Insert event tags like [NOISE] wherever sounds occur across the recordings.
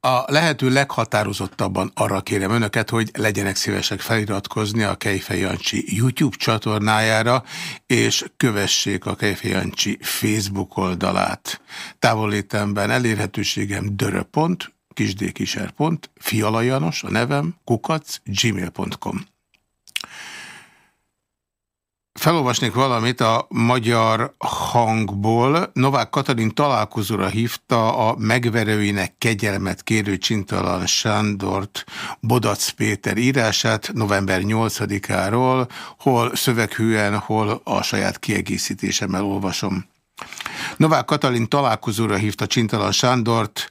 A lehető leghatározottabban arra kérem önöket, hogy legyenek szívesek feliratkozni a Kejfej Jancsi YouTube csatornájára, és kövessék a Kejfej Jancsi Facebook oldalát. Távolétemben elérhetőségem dörö.pont, kisdkiser.pont, fialajanos a nevem, kukac, gmail.com. Felolvasnék valamit a magyar hangból. Novák Katalin találkozóra hívta a megverőinek kegyelmet kérő Csintalan Sándort Bodac Péter írását november 8-áról, hol szöveghűen, hol a saját kiegészítésemmel olvasom. Novák Katalin találkozóra hívta Csintalan Sándort,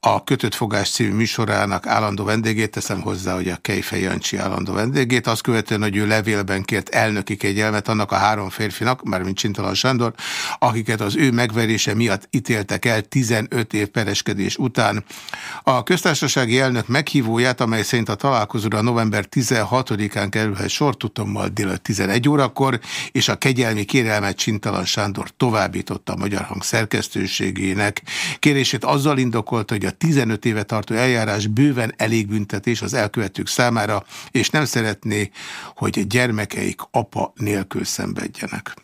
a Kötött Fogás című műsorának állandó vendégét, teszem hozzá, hogy a Kejfej Jancsi állandó vendégét, azt követően, hogy ő levélben kért elnöki kegyelmet annak a három férfinak, mármint Csintalan Sándor, akiket az ő megverése miatt ítéltek el 15 év pereskedés után. A köztársasági elnök meghívóját, amely szerint a találkozóra november 16-án kerülhet sor, tudtommal délután 11 órakor, és a kegyelmi kérelmet Csintalan Sándor továbbította a Magyar Hang szerkesztőségének. Kérését azzal indokolta, hogy a 15 éve tartó eljárás bőven elég büntetés az elkövetők számára, és nem szeretné, hogy gyermekeik apa nélkül szenvedjenek.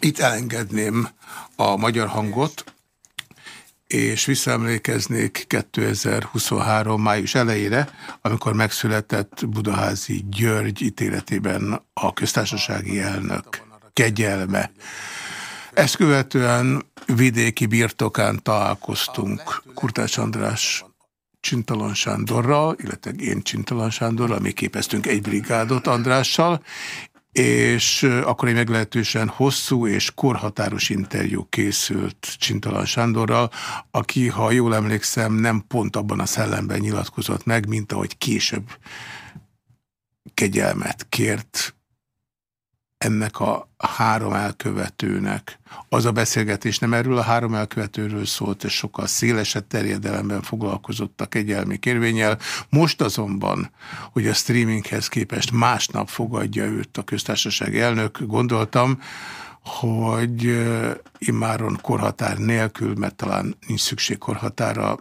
Itt elengedném a magyar hangot, és visszaemlékeznék 2023. május elejére, amikor megszületett Budaházi György ítéletében a köztársasági elnök kegyelme. Ezt követően vidéki birtokán találkoztunk Kurtás András Csintalan Sándorral, illetve én Csintalan Sándorral, mi képeztünk egy brigádot Andrással, és akkor egy meglehetősen hosszú és korhatáros interjú készült Csintalan Sándorral, aki, ha jól emlékszem, nem pont abban a szellemben nyilatkozott meg, mint ahogy később kegyelmet kért ennek a három elkövetőnek. Az a beszélgetés nem erről a három elkövetőről szólt, és sokkal szélesebb terjedelemben foglalkozott a kegyelmi kérvényel. Most azonban, hogy a streaminghez képest másnap fogadja őt a köztársaság elnök, gondoltam, hogy immáron korhatár nélkül, mert talán nincs szükség korhatára,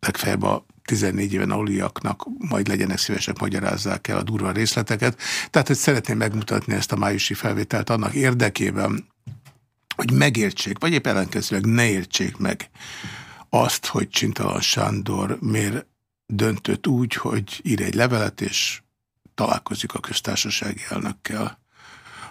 legfeljebb a 14 éven aluliaknak majd legyenek szívesek, magyarázzák el a durva részleteket. Tehát, hogy szeretném megmutatni ezt a májusi felvételt annak érdekében, hogy megértsék, vagy épp ellenkezőleg ne értsék meg azt, hogy Csintalan Sándor miért döntött úgy, hogy ír egy levelet, és találkozik a köztársasági elnökkel.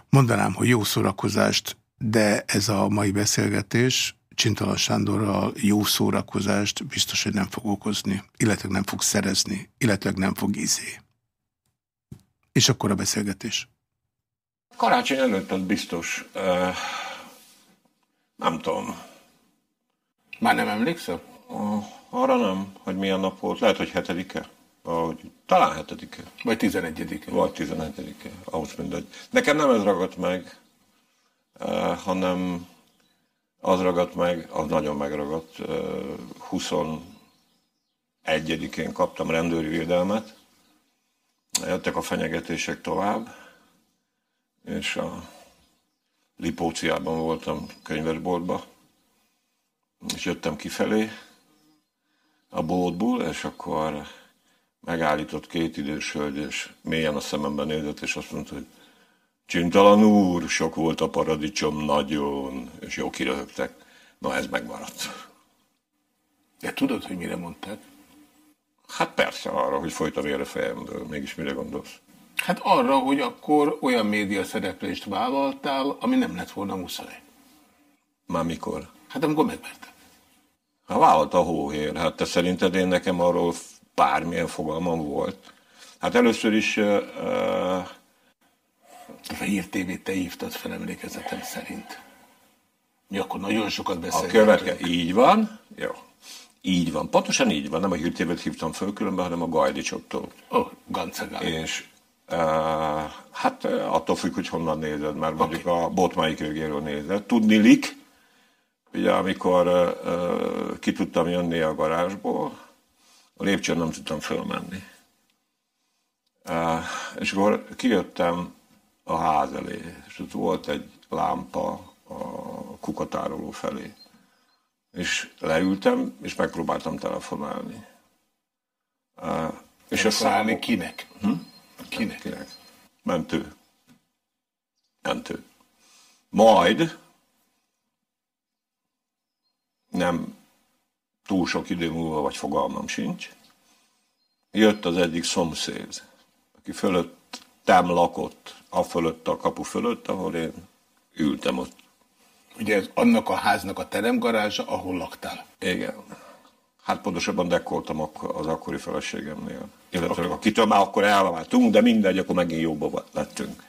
Mondanám, hogy jó szórakozást, de ez a mai beszélgetés Csintalan Sándorral jó szórakozást biztos, hogy nem fog okozni, illetve nem fog szerezni, illetve nem fog izé. És akkor a beszélgetés. Karácsony előtt az biztos. Uh, nem tudom. Már nem emlékszel? Uh, arra nem, hogy milyen nap volt. Lehet, hogy hetedike. Ahogy, talán hetedike. Vagy tizenegyedike. Vagy tizenegyedike. Ahhoz mindegy. Nekem nem ez ragadt meg, uh, hanem az ragadt meg, az nagyon megragadt. 21-én kaptam rendőri védelmet, jöttek a fenyegetések tovább, és a Lipóciában voltam könyvesboltba, és jöttem kifelé a boltból, és akkor megállított két idős hölgy, és mélyen a szememben nézett, és azt mondta, hogy Csintalan úr, sok volt a paradicsom, nagyon, és jó kiröhögtek. Na, ez megmaradt. De tudod, hogy mire mondták? Hát persze arra, hogy folyt a vére fejemből. Mégis mire gondolsz? Hát arra, hogy akkor olyan média szereplést vállaltál, ami nem lett volna muszáj. Már mikor? Hát amikor megvertek. Hát vállalt a hóhér. Hát te szerinted én nekem arról bármilyen fogalmam volt? Hát először is uh, uh, a Hír te hívtad fel emlékezetem szerint. Mi akkor nagyon sokat beszélgetünk. A követke, így van, jó. Így van, pontosan így van, nem a Hír TV-t hívtam föl különben, hanem a Gajdicsoktól. Ó, oh, Gancegál. És uh, hát uh, attól függ, hogy honnan nézed, mert okay. mondjuk a botmáik végéről nézed. Tudni lik, ugye amikor uh, ki tudtam jönni a garázsból, a lépcsőn nem tudtam fölmenni. Uh, és akkor kijöttem a ház elé, és ott volt egy lámpa a kukatároló felé. És leültem, és megpróbáltam telefonálni. Uh, és a számok... kinek? Hm? Kinek? Kinek? Mentő. Mentő. Majd nem túl sok idő múlva, vagy fogalmam sincs, jött az egyik szomszéd, aki fölött tám lakott, a fölött, a kapu fölött, ahol én ültem ott. Ugye ez annak a háznak a teremgarázsa, ahol laktál? Igen. Hát pontosabban dekkoltam az akkori feleségemnél. Illetve okay. akitől már akkor elváltunk, de mindegy, akkor megint jobban lettünk.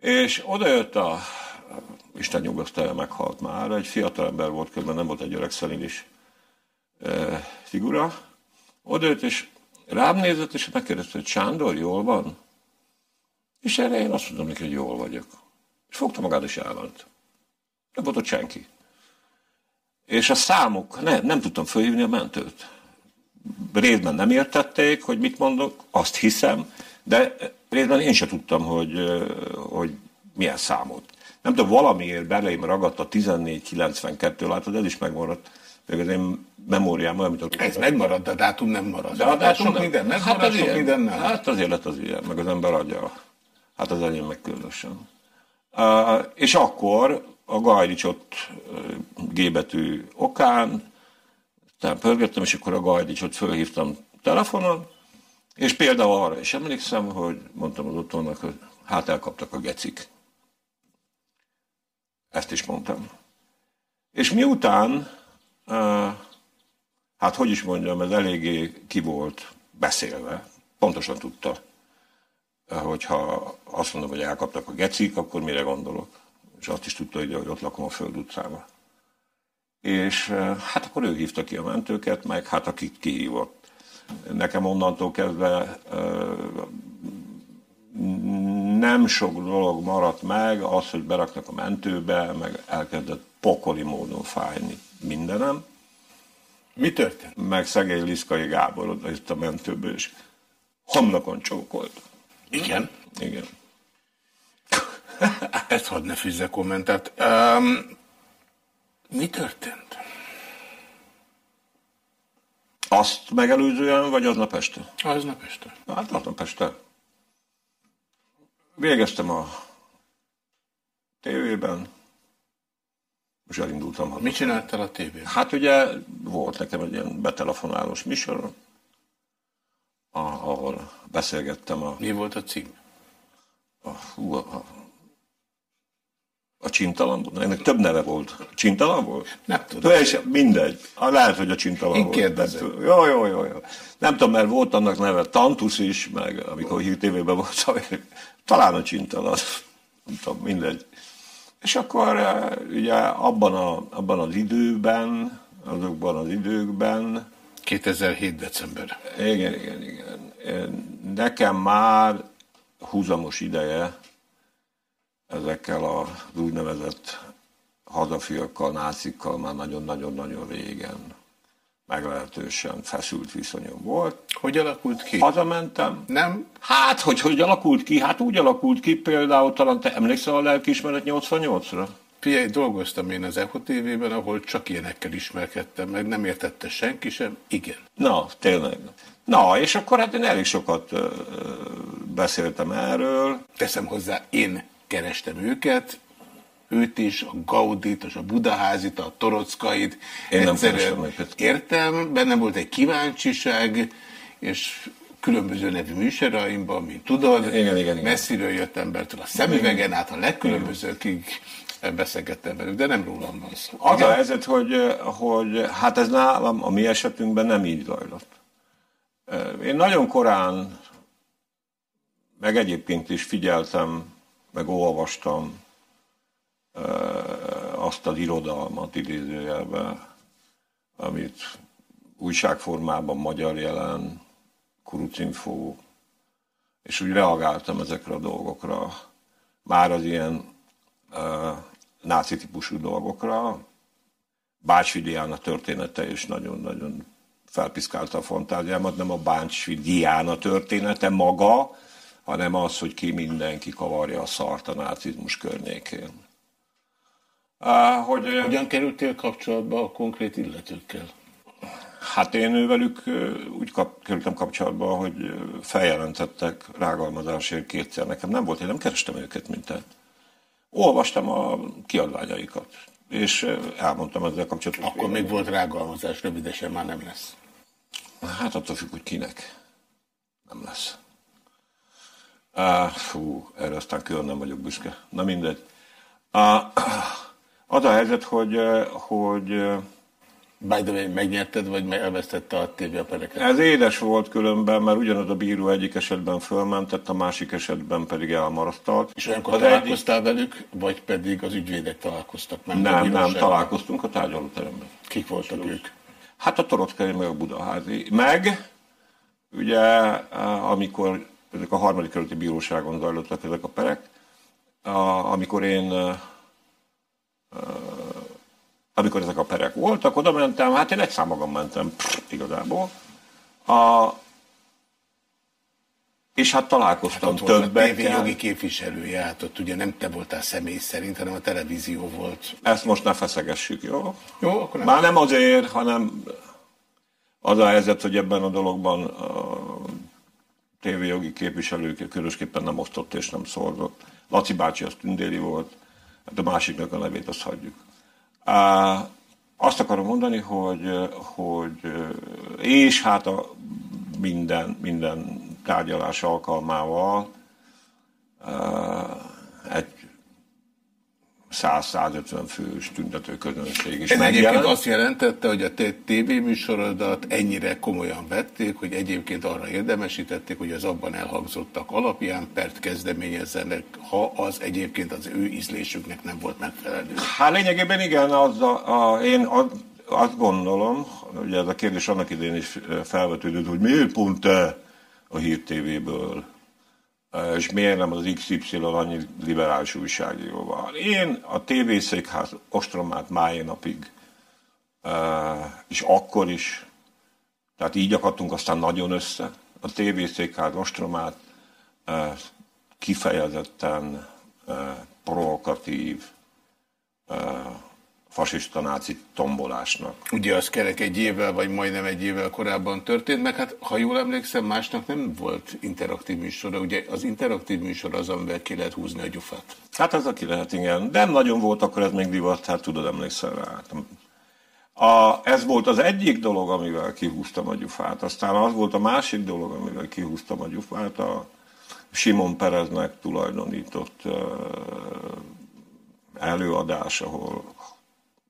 És oda jött a, Isten nyugosztalja meghalt már, egy fiatal ember volt, közben nem volt egy öreg is e, figura. Oda jött, és rám nézett, és megkérdezte, hogy Sándor, jól van? És erre én azt mondom neki, hogy jól vagyok. És fogta magát, és elment. Nem volt ott senki. És a számok, ne, nem tudtam fölhívni a mentőt. Részben nem értették, hogy mit mondok, azt hiszem, de részben én sem tudtam, hogy, hogy milyen számot. Nem tudom, valamiért belém ragadt a 1492, látod, ez is megmaradt. Még az én memóriám olyan, mint a... Ez megmaradt, de a dátum nem marad. De a dátum sok nem. minden megmarad, hát az sok ilyen, minden nem. Hát az élet az ilyen, meg az ember adja. Hát az enyém meg különösen. És akkor a Gajdics ott G betű okán, tehát pörgettem, és akkor a Gajdicsot fölhívtam telefonon, és például arra is emlékszem, hogy mondtam az otthonnak, hogy hát elkaptak a gecik. Ezt is mondtam. És miután, hát hogy is mondjam, ez eléggé ki volt beszélve, pontosan tudta, hogyha azt mondom, hogy elkaptak a gecik, akkor mire gondolok. És azt is tudta, hogy ott lakom a Föld utcában. És hát akkor ő hívta ki a mentőket, meg hát akit kihívott. Nekem onnantól kezdve nem sok dolog maradt meg, az, hogy beraknak a mentőbe, meg elkezdett pokoli módon fájni mindenem. Mi történt? Meg szegény Liszkai Gábor oda a mentőből, és homlokon csókolt. Igen? Igen. [LAUGHS] Ezt hadd ne fűzze kommentát. Um, mi történt? Azt megelőzően, vagy aznap este? Aznap este. Hát aznap este. Végeztem a tévében, és elindultam haza. Mit csináltál a tévében? Hát ugye volt nekem egy ilyen betelefonálós műsor, ahol beszélgettem a... Mi volt a cím? A, hú, a, a csintalan volt? Ennek több neve volt. Csintalan volt? Nem tudom. És mindegy. Lehet, hogy a csintalan Én volt. kérdezem. Jó, jó, jó, jó. Nem tudom, mert volt annak neve Tantus is, meg amikor hír tévében voltam, [LAUGHS] talán a csintalan. Nem tudom, mindegy. És akkor eh, ugye abban, a, abban az időben, azokban az időkben... 2007. december. Igen, igen, igen. Nekem már húzamos ideje ezekkel az úgynevezett hazafiakkal, nácikkal már nagyon-nagyon-nagyon régen meglehetősen feszült viszonyom volt. Hogy alakult ki? Hazamentem. Nem? Hát, hogy hogy alakult ki? Hát úgy alakult ki, például talán te emlékszel a lelkiismeret 88-ra? Figyelj, dolgoztam én az EHO TV-ben, ahol csak ilyenekkel ismerkedtem meg, nem értette senki sem. Igen. Na, tényleg. Na, és akkor hát én elég sokat ö, beszéltem erről. Teszem hozzá, én kerestem őket, őt is, a Gaudit, a Budaházit, a Torockait. Én nem kerestem Értem, bennem volt egy kíváncsiság, és különböző nevű műsoraimban, mint tudod, igen, igen, igen. messziről jött embertől a szemüvegen át, a legkülönbözőkig beszélgettem velük, de nem rólam van szó. Az igen? a helyzet, hogy, hogy hát ez nálam, a mi esetünkben nem így zajlott. Én nagyon korán, meg egyébként is figyeltem meg olvastam azt az irodalmat idézőjelben, amit újságformában, magyar jelen, kurucinfó, és úgy reagáltam ezekre a dolgokra, már az ilyen náci típusú dolgokra. Bácsvi Diana története is nagyon-nagyon felpiszkálta a fantáziámat, nem a Bácsvi Diana története maga, hanem az, hogy ki mindenki kavarja a szart a nácizmus környékén. Hogy, Hogyan kerültél kapcsolatba a konkrét illetőkkel? Hát én velük úgy kap, kerültem kapcsolatba, hogy feljelentettek rágalmazásért kétszer. Nekem nem volt, én nem kerestem őket, mint te. Olvastam a kiadványaikat, és elmondtam ezzel kapcsolatban. Akkor még volt rágalmazás, rövidesen már nem lesz. Hát attól függ, hogy kinek. Nem lesz. Uh, fú, erre aztán külön nem vagyok büszke. Na mindegy. Uh, az a helyzet, hogy, hogy By the way, megnyerted, vagy elvesztette a pereket? Ez édes volt különben, mert ugyanaz a bíró egyik esetben fölmentett, a másik esetben pedig elmarasztalt. És olyankor az találkoztál egyik... velük, vagy pedig az ügyvédek találkoztak? Nem, nem, nem találkoztunk a tárgyalóteremben. Kik voltak ők? Hát a Torockai, meg a Budaházi. Meg, ugye, amikor ezek a harmadik kerületi bíróságon zajlottak ezek a perek, amikor én amikor ezek a perek voltak, oda mentem, hát én egy számogam mentem pff, igazából. A, és hát találkoztam hát többekkel. jogi képviselője, hát ott ugye nem te voltál személy szerint, hanem a televízió volt. Ezt most ne feszegessük, jó? Jó, akkor nem. Már nem azért, hanem az a helyzet, hogy ebben a dologban a tévéjogi képviselők különösképpen nem osztott és nem szorzott. Laci bácsi az tündéri volt, hát a másiknak a nevét azt hagyjuk. Azt akarom mondani, hogy, hogy és hát a minden, minden tárgyalás alkalmával egy 100-150 fős tüntető közönség is Ez egyébként azt jelentette, hogy a te tévéműsorodat ennyire komolyan vették, hogy egyébként arra érdemesítették, hogy az abban elhangzottak alapján pert kezdeményezzenek, ha az egyébként az ő ízlésüknek nem volt megfelelő. Hát lényegében igen, az a, a, én az, azt gondolom, hogy ez a kérdés annak idén is felvetődött, hogy miért pont te a Hír TV-ből és miért nem az XY annyi liberális újságíró van. Én a tévészékház ostromát máj napig, és akkor is, tehát így akadtunk aztán nagyon össze, a tévészékház ostromát kifejezetten provokatív, fasiszta náci tombolásnak. Ugye az kerek egy évvel, vagy majdnem egy évvel korábban történt, meg hát ha jól emlékszem, másnak nem volt interaktív műsora. Ugye az interaktív műsor az, amivel ki lehet húzni a gyufát. Hát az, aki lehet, igen. Nem nagyon volt, akkor ez még divat, hát tudod, emlékszel rá. A, ez volt az egyik dolog, amivel kihúztam a gyufát. Aztán az volt a másik dolog, amivel kihúztam a gyufát, a Simon Pereznek tulajdonított előadás, ahol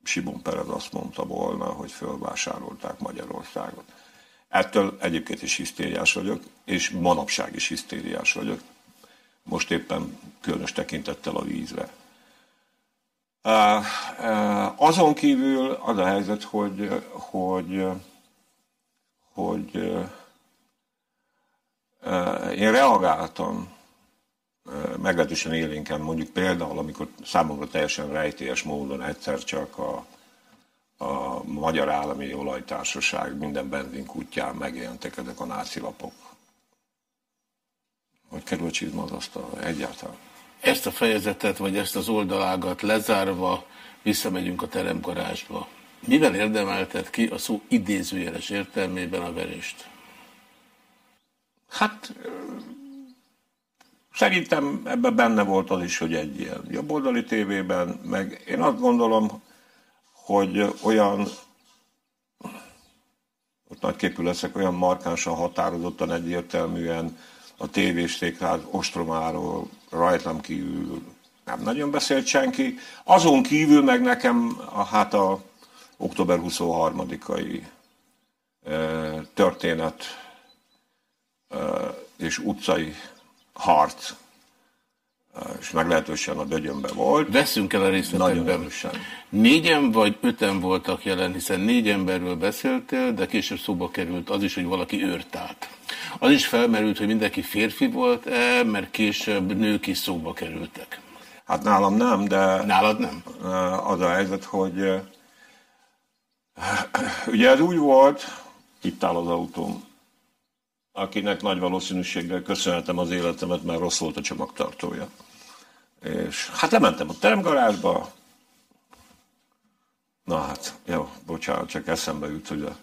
Simon Perez azt mondta volna, hogy fölvásárolták Magyarországot. Ettől egyébként is hisztériás vagyok, és manapság is hisztériás vagyok. Most éppen különös tekintettel a vízre. Azon kívül az a helyzet, hogy, hogy, hogy én reagáltam meglehetősen élénken, mondjuk például, amikor számomra teljesen rejtélyes módon egyszer csak a, a Magyar Állami Olajtársaság minden benzinkútján megjelentek ezek a náci lapok. Hogy kerül a csizma az asztalra egyáltalán? Ezt a fejezetet, vagy ezt az oldalágat lezárva visszamegyünk a teremgarázsba. Mivel érdemelted ki a szó idézőjeles értelmében a verést? Hát Szerintem ebben benne volt az is, hogy egy ilyen jobboldali tévében, meg én azt gondolom, hogy olyan, ott nagyképű leszek, olyan markánsan határozottan egyértelműen a tévészékház ostromáról rajtam kívül nem nagyon beszélt senki. Azon kívül meg nekem a, hát a október 23-ai e, történet e, és utcai harc, és meglehetősen a dögyönbe volt. Veszünk el a részletekben. Négyen vagy öten voltak jelen, hiszen négy emberről beszéltél, de később szóba került az is, hogy valaki őrt át. Az is felmerült, hogy mindenki férfi volt-e, mert később nők is szóba kerültek. Hát nálam nem, de... Nálad nem? Az a helyzet, hogy ugye ez úgy volt, itt áll az autóm, akinek nagy valószínűséggel köszönhetem az életemet, mert rossz volt a csomagtartója. És hát lementem a teremgarázsba, Na hát, jó, bocsánat, csak eszembe jut, hogy a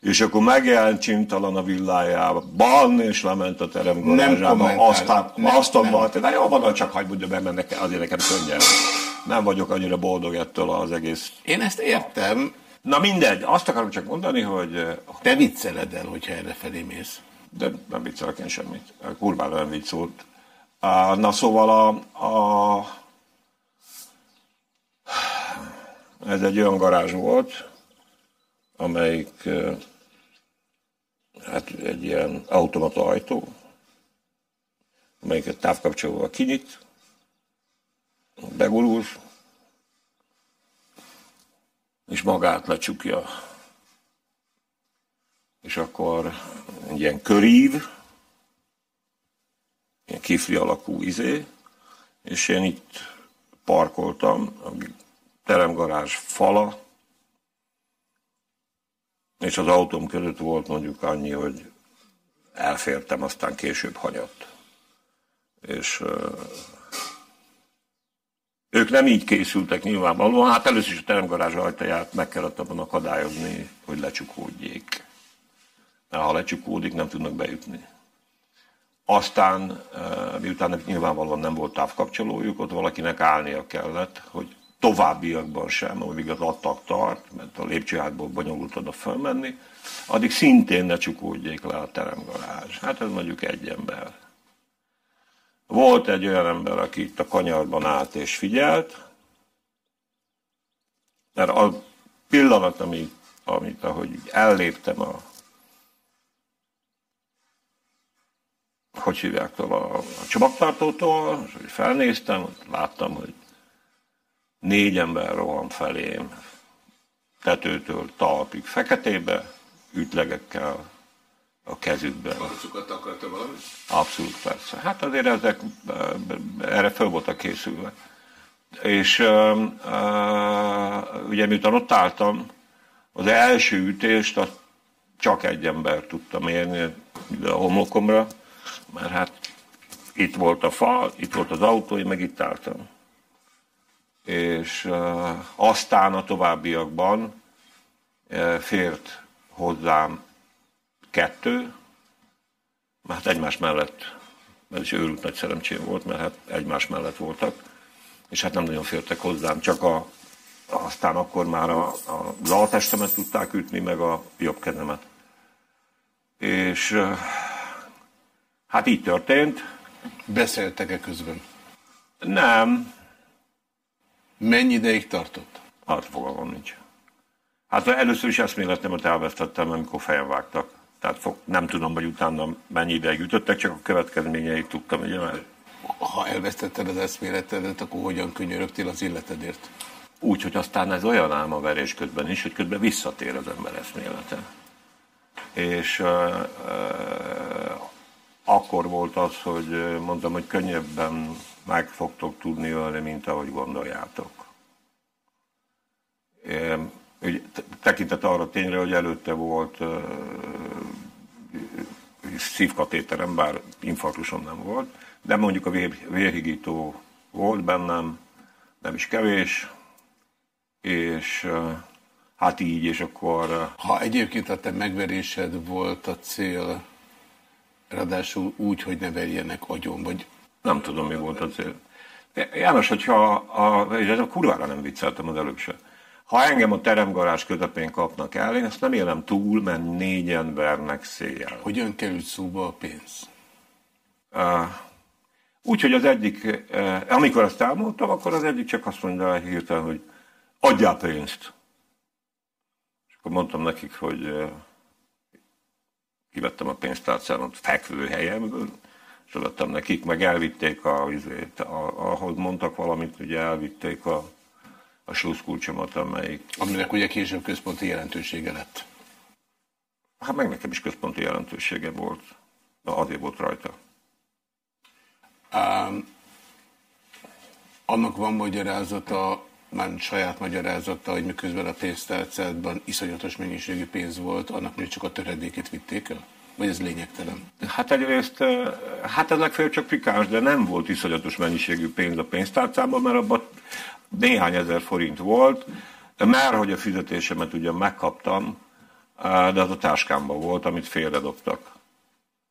és akkor megjelent csintalan a villájában, és lement a teremgarázsába, aztán nem, aztán nem. Volt, de jó van, csak hagyd mondja be, mert azért nekem könnyen. Nem vagyok annyira boldog ettől az egész. Én ezt értem. Na mindegy, azt akarom csak mondani, hogy... Te vicceled el, hogyha erre felé mész. De nem viccelek én semmit. Kurvára nem vicc volt. Na szóval a, a, ez egy olyan garázs volt, amelyik hát egy ilyen automata ajtó, amelyiket távkapcsolóval kinyit, begurul, és magát lecsukja. És akkor egy ilyen körív, ilyen kifli alakú izé, és én itt parkoltam, a teremgarázs fala, és az autóm között volt mondjuk annyi, hogy elfértem, aztán később hagyott. És uh, ők nem így készültek nyilvánvalóan, hát először is a teremgarázs ajtaját meg kellett abban akadályozni, hogy lecsukódjék. Ha lecsukódik, nem tudnak bejutni. Aztán, miután nyilvánvalóan nem volt távkapcsolójuk, ott valakinek állnia kellett, hogy továbbiakban sem, amíg az attak tart, mert a lépcsőhátból bonyolult oda fölmenni, addig szintén ne csukódjék le a teremgarázs. Hát ez mondjuk egy ember. Volt egy olyan ember, aki itt a kanyarban állt és figyelt, mert a pillanat, amit, amit ahogy elléptem a hogy hívják a, a csomagtartótól, és hogy felnéztem, láttam, hogy négy ember rohan felém, tetőtől talpig feketébe, ütlegekkel a kezükben. Arcukat akarta valami? Abszolút persze. Hát azért ezek erre föl voltak készülve. És uh, uh, ugye miután ott álltam, az első ütést azt csak egy ember tudta mérni a homlokomra, mert hát itt volt a fa, itt volt az autó, én meg itt álltam és aztán a továbbiakban fért hozzám kettő, mert hát egymás mellett, ez is őrült nagy szerencsém volt, mert hát egymás mellett voltak, és hát nem nagyon fértek hozzám, csak a, aztán akkor már a, a, altestemet tudták ütni, meg a jobb kezemet. És hát így történt. Beszéltek-e közben? Nem, Mennyi ideig tartott? Hát fogalmam nincs. Hát először is eszméletemet elvesztettem, amikor fejem vágtak. Tehát fog, nem tudom, hogy utána mennyi ideig ütöttek, csak a következményeit tudtam, ugye mert... Ha elvesztetted az eszméletedet, akkor hogyan könyörögtél az illetedért? Úgy, hogy aztán ez olyan álmaverés közben is, hogy közben visszatér az ember eszmélete. És uh, uh, akkor volt az, hogy mondtam, hogy könnyebben meg fogtok tudni ölni, mint ahogy gondoljátok. Tekintet arra tényre, hogy előtte volt szívkatéterem, bár infarktusom nem volt, de mondjuk a vér, vérhigító volt bennem, nem is kevés, és hát így, és akkor... Ha egyébként a te megverésed volt a cél, ráadásul úgy, hogy ne verjenek agyon, vagy nem tudom, mi volt a cél. János, hogyha a, és ez a kurvára nem vicceltem az előbb se. Ha engem a teremgarázs közepén kapnak el, én ezt nem élem túl, mert négy embernek széjjel. Hogyan került szóba a pénz? Uh, úgy, hogy az egyik, uh, amikor ezt elmondtam, akkor az egyik csak azt mondta hirtelen, hogy adjál pénzt. És akkor mondtam nekik, hogy uh, kivettem a pénztárcámat fekvő helyemből, és adtam nekik, meg elvitték, a, a, ahhoz mondtak valamit, ugye elvitték a, a sluszkulcsomat, amelyik... Aminek ugye később központi jelentősége lett. Hát meg nekem is központi jelentősége volt. Na, azért volt rajta. Um, annak van magyarázata, már saját magyarázata, hogy miközben a pénztárcádban iszonyatos mennyiségű pénz volt, annak még csak a töredékét vitték el? Vagy ez lényegtelen? Hát egyrészt, hát ez legfeljebb csak pikás, de nem volt iszonyatos mennyiségű pénz a pénztárcában, mert abban néhány ezer forint volt. Már hogy a fizetésemet ugyan megkaptam, de az a táskámban volt, amit félredobtak.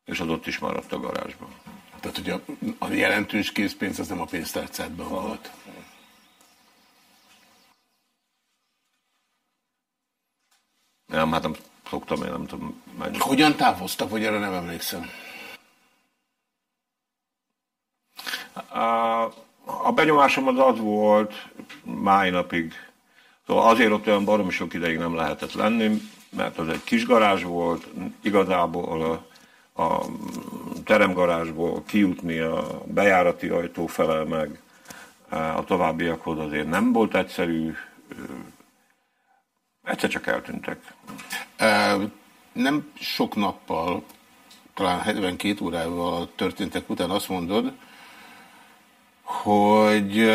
És az ott is maradt a garázsban. Tehát, hogy a, a jelentős készpénz az nem a pénztárcádban volt. Nem, hát nem szoktam, én nem tudom mennyi. Hogyan távoztak, vagy erre nem emlékszem? A, a benyomásom az az volt máj napig, szóval azért ott olyan baromi sok ideig nem lehetett lenni, mert az egy kis garázs volt, igazából a, a teremgarázsból kijutni a bejárati ajtó fele meg a továbbiakhoz azért nem volt egyszerű, egyszer csak eltűntek. Nem sok nappal, talán 72 órával történtek után azt mondod, hogy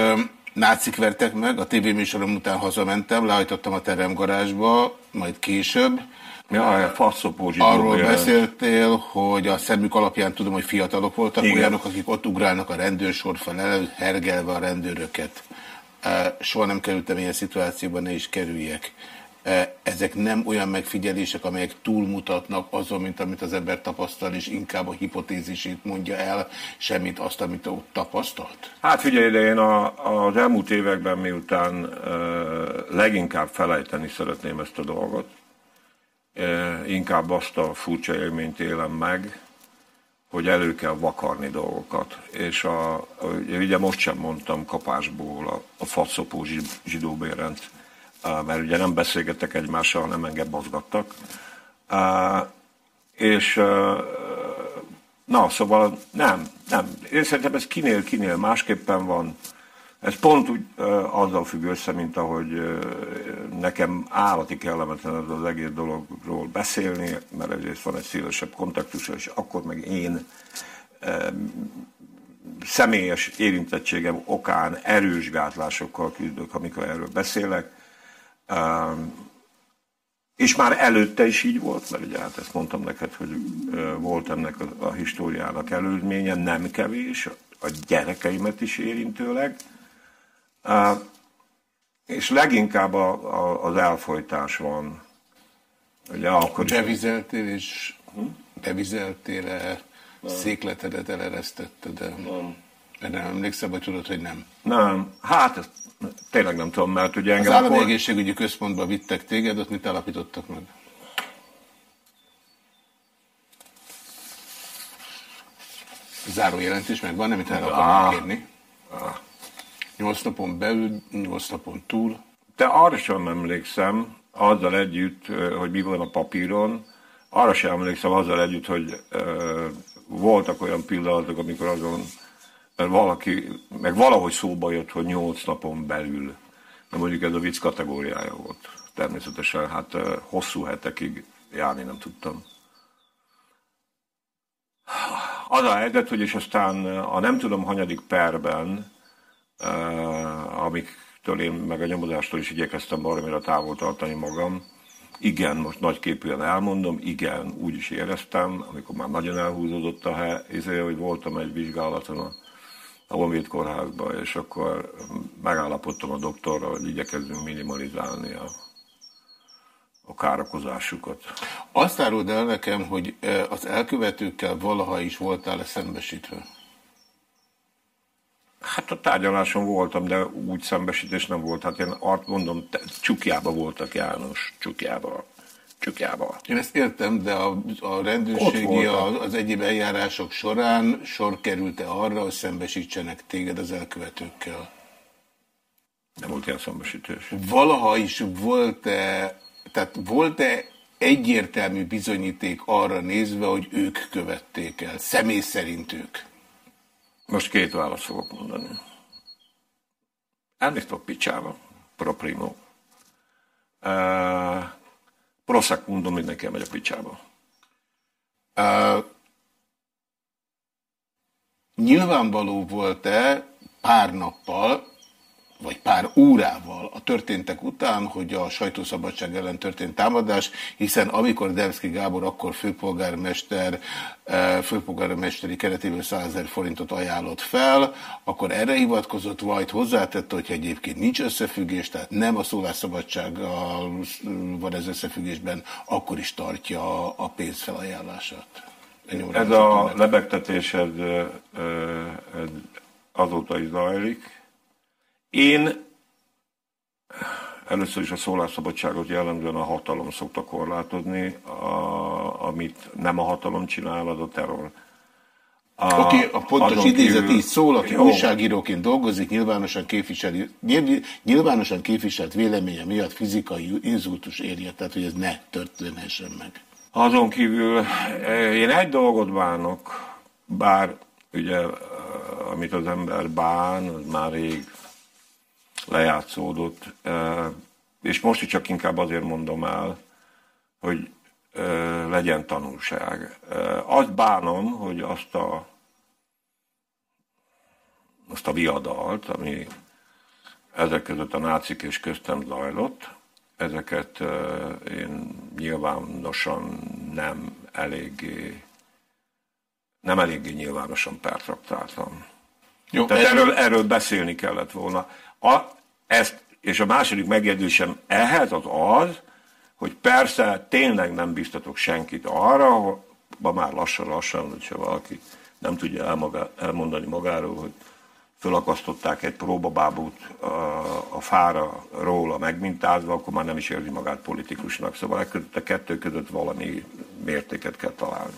nácik vertek meg, a tévéműsorom után hazamentem, lehajtottam a teremgarázsba, majd később. Ja, faszopó Arról beszéltél, hogy a szemük alapján tudom, hogy fiatalok voltak, Igen. olyanok, akik ott ugrálnak a rendőrsor felel, hergelve a rendőröket. Soha nem kerültem ilyen szituációban, ne is kerüljek. E, ezek nem olyan megfigyelések, amelyek túlmutatnak azon, mint amit az ember tapasztal, és inkább a hipotézisét mondja el, semmit azt, amit ott tapasztalt? Hát figyelj, de én a, az elmúlt években miután e, leginkább felejteni szeretném ezt a dolgot, e, inkább azt a furcsa élményt élem meg, hogy elő kell vakarni dolgokat. És a, ugye most sem mondtam kapásból a, a faszopó zsidóbérent, mert ugye nem beszélgettek egymással, hanem engem mozgattak. És na, szóval nem, nem. Én szerintem ez kinél, kinél másképpen van. Ez pont úgy azzal függ össze, mint ahogy nekem állati kellemetlen ez az egész dologról beszélni, mert egyrészt van egy szélesebb kontaktus, és akkor meg én személyes érintettségem okán erős gátlásokkal küzdök, amikor erről beszélek és már előtte is így volt, mert ugye hát ezt mondtam neked, hogy volt ennek a, a históriának előzménye, nem kevés, a gyerekeimet is érintőleg, és leginkább a, a, az elfolytás van. Ugye akkor Bevizeltél és hm? bevizeltél-e székletedet eleresztetted, de nem. Nem emlékszem, vagy tudod, hogy nem? Nem. Hát ezt Tényleg nem tudom, mert ugye engem... Az állami akkor... egészségügyi központba vittek téged, ott mit alapítottak meg? Záró jelentés meg van, amit el akarnak kérni. Nyolc napon belül, nyolc napon túl. De arra sem emlékszem, azzal együtt, hogy mi van a papíron, arra sem emlékszem azzal együtt, hogy uh, voltak olyan pillanatok, amikor azon mert valaki, meg valahogy szóba jött, hogy nyolc napon belül, de mondjuk ez a vicc kategóriája volt. Természetesen hát hosszú hetekig járni nem tudtam. Az a helyzet, hogy és aztán a nem tudom hanyadik perben, amiktől én meg a nyomozástól is igyekeztem baromira távol tartani magam, igen, most nagyképűen elmondom, igen, úgy is éreztem, amikor már nagyon elhúzódott a hely, izé, hogy voltam egy vizsgálaton a a Honvéd kórházba, és akkor megállapodtam a doktorral, hogy igyekezzünk minimalizálni a, a károkozásukat. Azt áruld el nekem, hogy az elkövetőkkel valaha is voltál-e szembesítve? Hát a tárgyaláson voltam, de úgy szembesítés nem volt. Hát én art mondom, csukjába voltak János, csukjába csukjába. Én ezt értem, de a, a rendőrségi, a, az egyéb eljárások során sor került-e arra, hogy szembesítsenek téged az elkövetőkkel? Nem volt ilyen szembesítés. Valaha is volt-e, tehát volt-e egyértelmű bizonyíték arra nézve, hogy ők követték el, személy szerint ők? Most két választ fogok mondani. Elnéztek picsába, pro primo. Uh, Proszak mondom, mindenki megy a picsába. Uh, nyilvánvaló volt-e pár nappal, vagy pár órával a történtek után, hogy a sajtószabadság ellen történt támadás, hiszen amikor Devszki Gábor akkor főpolgármester, eh, főpolgármesteri keretéből 100 ezer forintot ajánlott fel, akkor erre hivatkozott, vagy hozzátette, hogy egyébként nincs összefüggés, tehát nem a szólásszabadsággal van ez összefüggésben, akkor is tartja a pénzfelajánlását. Ez a lebegtetésed azóta is zajlik. Én először is a szólásszabadságot jellemzően a hatalom szokta korlátozni, a, amit nem a hatalom csinál, az a terror. A, okay, a pontos idézet kívül... így szól, aki jó. újságíróként dolgozik, nyilvánosan képviseli, nyilvánosan képviselt véleménye miatt fizikai inzultus érje, tehát hogy ez ne történhessen meg. Azon kívül eh, én egy dolgot bánok, bár ugye, eh, amit az ember bán, az már rég lejátszódott, és most is csak inkább azért mondom el, hogy legyen tanulság. Azt bánom, hogy azt a, azt a viadalt, ami ezek között a nácik és köztem zajlott, ezeket én nyilvánosan nem eléggé nem eléggé nyilvánosan pertraktáltam. Jó, Tehát erről, erről beszélni kellett volna. A, ezt, és a második megjegyzésem ehhez az az, hogy persze tényleg nem biztatok senkit arra, ma már lassan-lassan, hogyha valaki nem tudja elmaga, elmondani magáról, hogy fölakasztották egy próbabábút a, a fára róla megmintázva, akkor már nem is érzi magát politikusnak. Szóval a kettő között valami mértéket kell találni.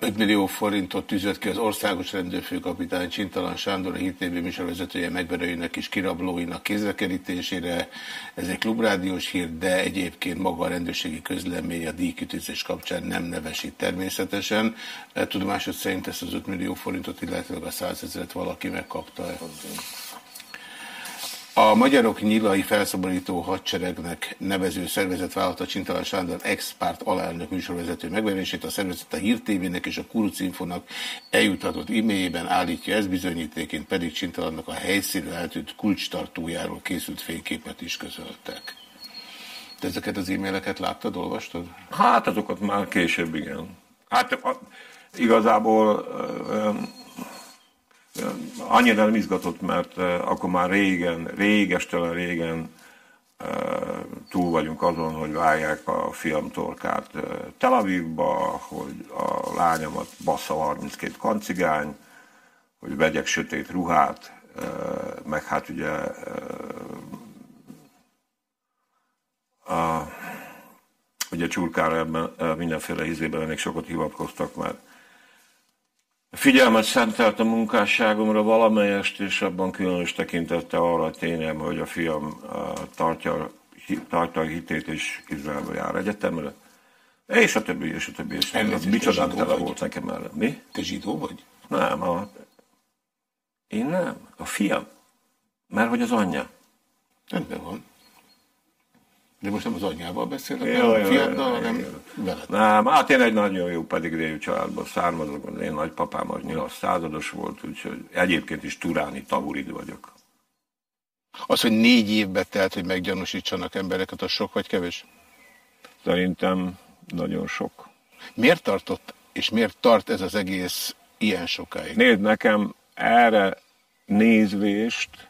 5 millió forintot tűzött ki az országos rendőrfőkapitány Csintalan Sándor, a hírtévé műsorvezetője megverőinek és kirablóinak kézrekerítésére. Ez egy klubrádiós hír, de egyébként maga a rendőrségi közlemény a díjkütőzés kapcsán nem nevesít természetesen. Tudomásod szerint ezt az 5 millió forintot, illetve a 100 ezeret valaki megkapta. A Magyarok Nyilai Felszabadító Hadseregnek nevező szervezet vállalta Csintalan Sándor ex-párt alelnök műsorvezető megverését. A szervezet a Hír és a Kuruc Infonak eljutatott e-mailjében állítja ez bizonyítéként pedig Csintalannak a helyszínű eltűnt kulcstartójáról készült fényképet is közöltek. Te ezeket az e-maileket láttad, olvastad? Hát azokat már később, igen. Hát a, igazából annyira nem izgatott, mert akkor már régen, régestelen régen túl vagyunk azon, hogy válják a fiam torkát Tel Avivba, hogy a lányomat bassza 32 kancigány, hogy vegyek sötét ruhát, meg hát ugye a, ugye csurkára ebben mindenféle ízében elég sokat hivatkoztak, mert Figyelmet szentelt a munkásságomra valamelyest, és abban különös tekintette arra a tényem, hogy a fiam tartja, tartja a hitét, és Izraelbe jár egyetemre. És a többi, és a többi, és a többi. Micsodán tele volt nekem erre. Mi? Te zsidó vagy? Nem, a... én nem. A fiam. Mert hogy az anyja. Rendben van. De most nem az anyjával beszélek, ja, a fiaddal, hanem veled. Nem, hát én egy nagyon jó pedigréjű családból származok, az én nagypapám az nyilas százados volt, úgyhogy egyébként is turáni tavurid vagyok. Az, hogy négy évbe telt, hogy meggyanúsítsanak embereket, az sok vagy kevés? Szerintem nagyon sok. Miért tartott, és miért tart ez az egész ilyen sokáig? Nézd, nekem erre nézvést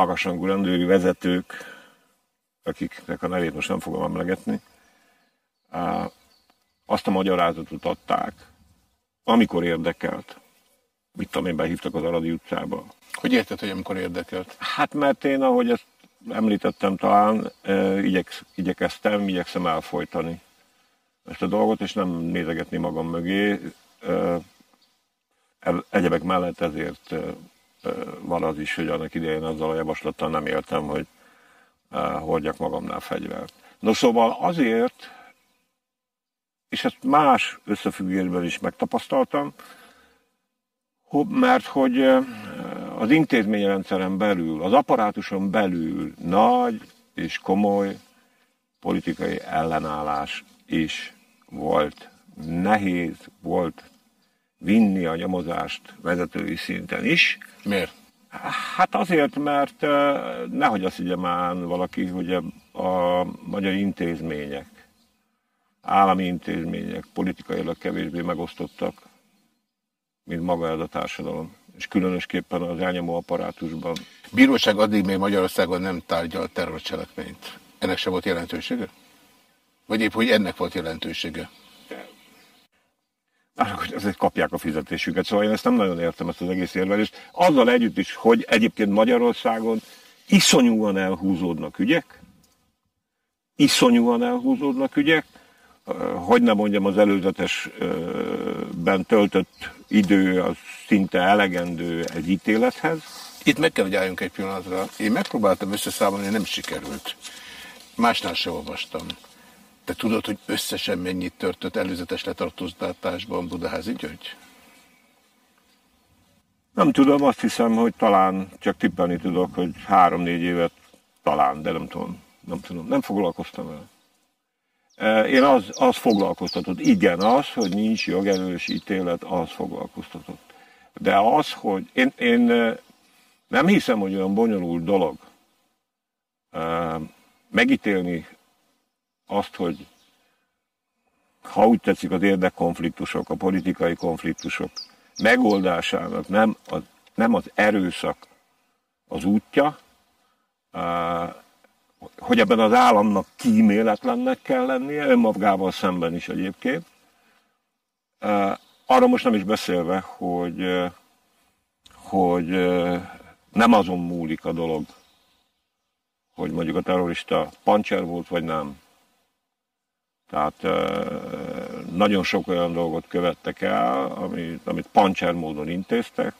magasrangú rendőri vezetők, akiknek a nevét most nem fogom emlegetni, azt a magyarázatot adták, amikor érdekelt. Mit tudom én, behívtak az Aradi utcába. Hogy érted, hogy amikor érdekelt? Hát mert én, ahogy ezt említettem talán, igyek, igyekeztem, igyekszem elfolytani ezt a dolgot, és nem nézegetni magam mögé. Egyebek mellett ezért van az is, hogy annak idején azzal a javaslattal nem éltem, hogy hordjak magamnál fegyvert. No szóval azért, és ezt más összefüggésben is megtapasztaltam, mert hogy az intézményrendszeren belül, az apparátuson belül nagy és komoly politikai ellenállás is volt. Nehéz volt vinni a nyomozást vezetői szinten is. Miért? Hát azért, mert nehogy azt higgye már valaki, hogy a magyar intézmények, állami intézmények politikailag kevésbé megosztottak, mint maga ez a társadalom. És különösképpen az elnyomó apparátusban. Bíróság addig még Magyarországon nem tárgyal terrorcselekményt. Ennek sem volt jelentősége? Vagy épp, hogy ennek volt jelentősége? Hogy ezért kapják a fizetésüket. Szóval én ezt nem nagyon értem, ezt az egész érvelést. Azzal együtt is, hogy egyébként Magyarországon iszonyúan elhúzódnak ügyek, iszonyúan elhúzódnak ügyek, hogy nem mondjam, az előzetesben töltött idő az szinte elegendő egy ítélethez. Itt meg kell, hogy álljunk egy pillanatra. Én megpróbáltam összeszámolni, nem sikerült. Másnál se olvastam. Te tudod, hogy összesen mennyit törtött előzetes letartóztatásban Budaházi György? Nem tudom, azt hiszem, hogy talán csak tippelni tudok, hogy három-négy évet talán, de nem tudom. Nem tudom, nem foglalkoztam el. E, én az, az foglalkoztatott. Igen, az, hogy nincs jogerős ítélet, az foglalkoztatott. De az, hogy én, én e, nem hiszem, hogy olyan bonyolult dolog e, megítélni azt, hogy ha úgy tetszik, az érdekkonfliktusok, a politikai konfliktusok megoldásának nem az, nem az erőszak az útja, hogy ebben az államnak kíméletlennek kell lennie, önmagával szemben is egyébként. Arra most nem is beszélve, hogy, hogy nem azon múlik a dolog, hogy mondjuk a terrorista pancser volt, vagy nem. Tehát nagyon sok olyan dolgot követtek el, amit, amit pancser módon intéztek.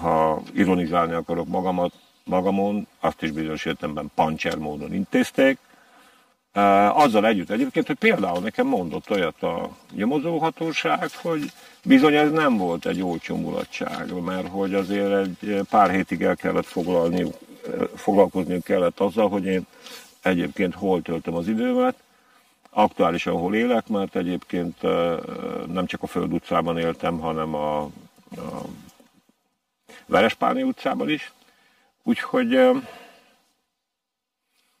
Ha ironizálni akarok magamat, magamon, azt is bizonyos értelemben pancser módon intézték. Azzal együtt egyébként, hogy például nekem mondott olyat a nyomozóhatóság, hogy bizony ez nem volt egy olcsó mulatság, mert hogy azért egy pár hétig el kellett foglalni, foglalkozniuk kellett azzal, hogy én egyébként hol töltöm az időmet, aktuálisan hol élek, mert egyébként nem csak a Föld utcában éltem, hanem a, a Verespálni utcában is. Úgyhogy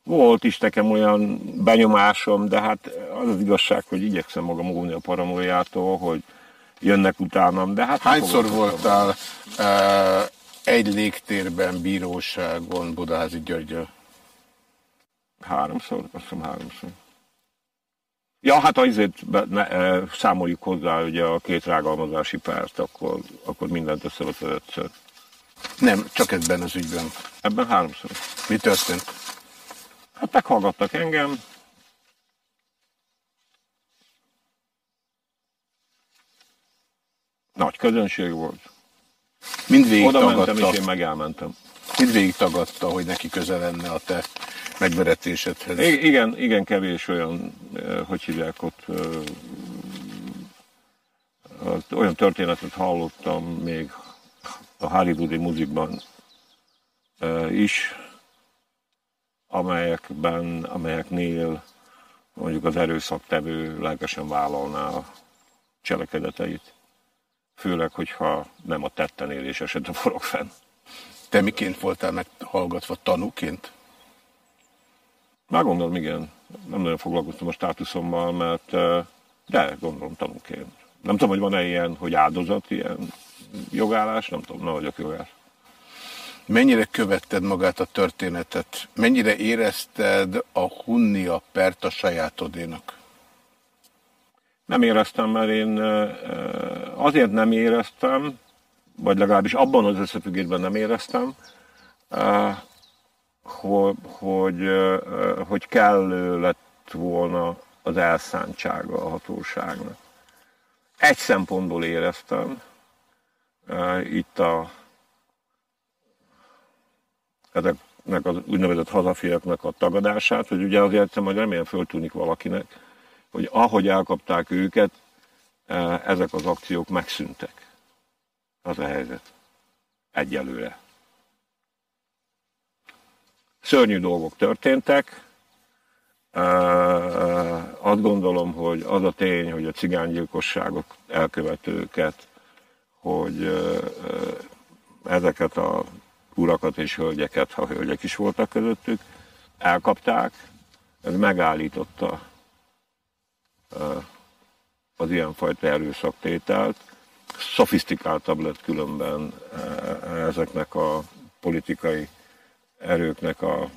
volt is nekem olyan benyomásom, de hát az az igazság, hogy igyekszem magam óvni a paranoiától, hogy jönnek utánam, de hát... Hányszor voltál uh, egy légtérben, bíróságon Budaházi Györgyel? Háromszor, azt hiszem háromszor. Ja, hát azért ne, e, számoljuk hozzá ugye a két rágalmazási párt, akkor, akkor mindent összevett ötször. Nem, csak ebben az ügyben. Ebben háromszor. Mi történt? Hát meghallgattak engem. Nagy közönség volt. Mind végig Oda mentem, és én meg elmentem. Mind végig tagadta, hogy neki köze lenne a te megveretésedhez. Igen, igen, kevés olyan, hogy hívják ott, olyan történetet hallottam még a hollywoodi muzikban is, amelyekben, amelyeknél mondjuk az erőszaktevő lelkesen vállalná a cselekedeteit. Főleg, hogyha nem a tetten élés esete forog fenn. Te miként voltál meghallgatva tanúként? Már gondolom, igen. Nem nagyon foglalkoztam a státuszommal, mert de gondolom tanúként. Nem tudom, hogy van-e ilyen, hogy áldozat, ilyen jogállás, nem tudom, ne vagyok jogász. Mennyire követted magát a történetet? Mennyire érezted a Hunnia pert a sajátodénak? Nem éreztem, mert én azért nem éreztem, vagy legalábbis abban az összefüggésben nem éreztem, hogy, hogy, hogy kellő lett volna az elszántsága a hatóságnak. Egy szempontból éreztem, itt a ezeknek az úgynevezett hazafiaknak a tagadását, hogy ugye azért majd remélem föltűnik valakinek, hogy ahogy elkapták őket, ezek az akciók megszűntek. Az a helyzet. Egyelőre. Szörnyű dolgok történtek. azt gondolom, hogy az a tény, hogy a cigánygyilkosságok elkövetőket, hogy ezeket a urakat és hölgyeket, ha hölgyek is voltak közöttük, elkapták, ez megállította az ilyenfajta erőszaktételt. Szofisztikáltabb lett különben ezeknek a politikai erőknek a,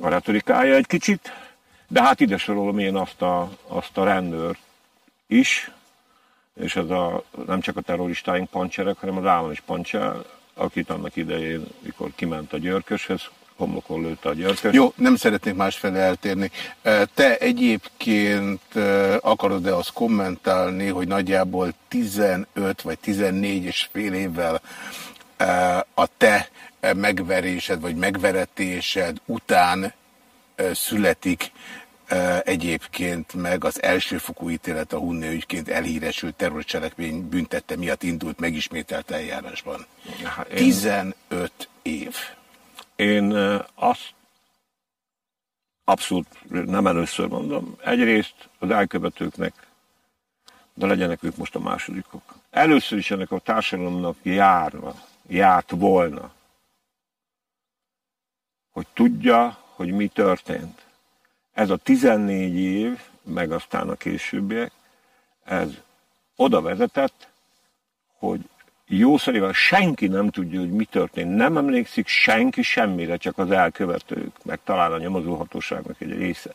a retorikája egy kicsit, de hát ide sorolom én azt a, azt a rendőrt is, és ez a, nem csak a terroristáink pancserek, hanem az állam is pancser, akit annak idején, mikor kiment a györköshez, homlokon lőtte a györkös. Jó, nem szeretnék másfelé eltérni. Te egyébként akarod-e azt kommentálni, hogy nagyjából 15 vagy 14 és fél évvel a te megverésed vagy megveretésed után születik egyébként meg az elsőfokú ítélet a Hunné ügyként elhíresült terrorcselekmény büntette miatt indult megismételt eljárásban. Hát én, 15 év. Én azt abszolút nem először mondom. Egyrészt az elkövetőknek, de legyenek ők most a másodikok. Először is ennek a társadalomnak járna, járt volna, hogy tudja, hogy mi történt ez a 14 év, meg aztán a későbbiek, ez oda vezetett, hogy jószerivel senki nem tudja, hogy mi történt. Nem emlékszik senki semmire, csak az elkövetők, meg talán a nyomozóhatóságnak egy része.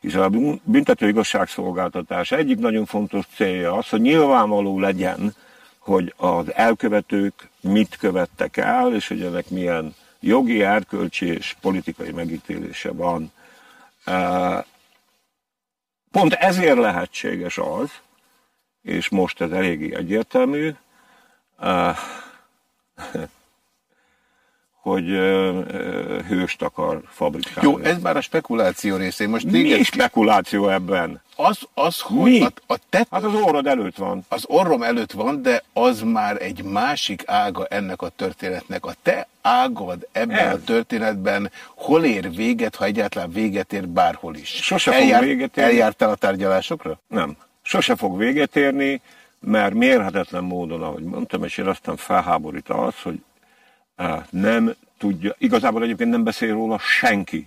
Hiszen a büntető igazságszolgáltatás egyik nagyon fontos célja az, hogy nyilvánvaló legyen, hogy az elkövetők mit követtek el, és hogy ennek milyen jogi, erkölcsi és politikai megítélése van. Pont ezért lehetséges az, és most ez eléggé egyértelmű, [LAUGHS] hogy hőst akar fabrikálni. Jó, ez már a spekuláció részén. Most téged... Mi spekuláció ebben? Az, az hogy Mi? A, a te... Hát az orrod előtt van. Az orrom előtt van, de az már egy másik ága ennek a történetnek. A te ágad ebben ez. a történetben hol ér véget, ha egyáltalán véget ér bárhol is? Sose Eljár, fog véget érni. Eljártál a tárgyalásokra? Nem. Sose fog véget érni, mert mérhetetlen módon, ahogy mondtam, és én aztán felháborít az, hogy nem tudja, igazából egyébként nem beszél róla senki.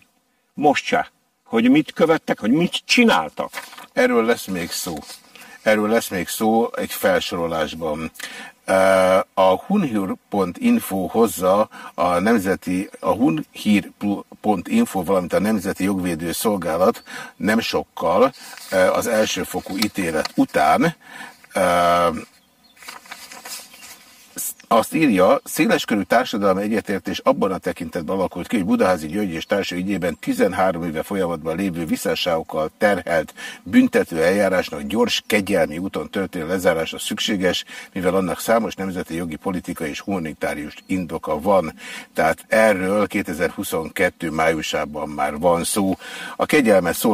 Most se. Hogy mit követtek, hogy mit csináltak. Erről lesz még szó. Erről lesz még szó egy felsorolásban. A hunhír.info hozza a nemzeti, a hunhír.info, valamint a Nemzeti Jogvédő Szolgálat nem sokkal az elsőfokú ítélet után um, azt írja, széleskörű társadalmi egyetértés abban a tekintetben alakult ki, hogy Budaházi György és társa ügyében 13 éve folyamatban lévő visszaságokkal terhelt büntető eljárásnak gyors, kegyelmi úton történő lezárása szükséges, mivel annak számos nemzeti jogi, politikai és humanitárius indoka van. Tehát erről 2022 májusában már van szó. A kegyelmet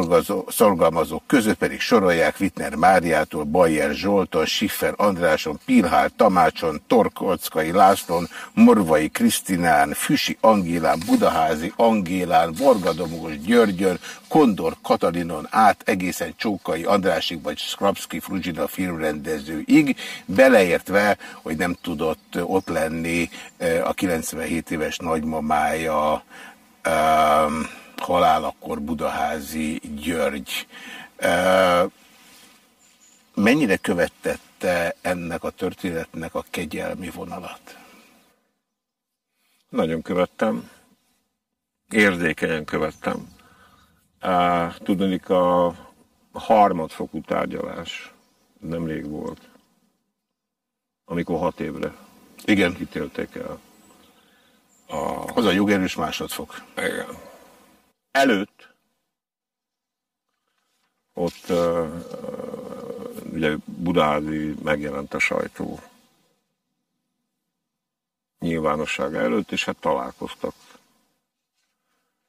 szorgalmazók között pedig sorolják Wittner Máriától, Bayer Zsolton, Schiffer Andráson, Pilhál Tamácson, Torkot, Kockai Lászlón, Morvai Krisztinán, Füsi Angélán, Budaházi Angélán, Vargadomós Györgyön, Kondor Katalinon át egészen Csókai Andrásig vagy Skrapski Fruzsina filmrendezőig, beleértve, hogy nem tudott ott lenni a 97 éves nagymamája um, halálakor Budaházi György. Uh, mennyire követett követte ennek a történetnek a kegyelmi vonalat? Nagyon követtem. Érzékenyen követtem. Tudnék a harmadfokú tárgyalás nemrég volt, amikor hat évre Igen. kitélték el. A... Az a jogerős másodfok. Igen. Előtt ott uh, ugye Budázi megjelent a sajtó nyilvánosság előtt, és hát találkoztak.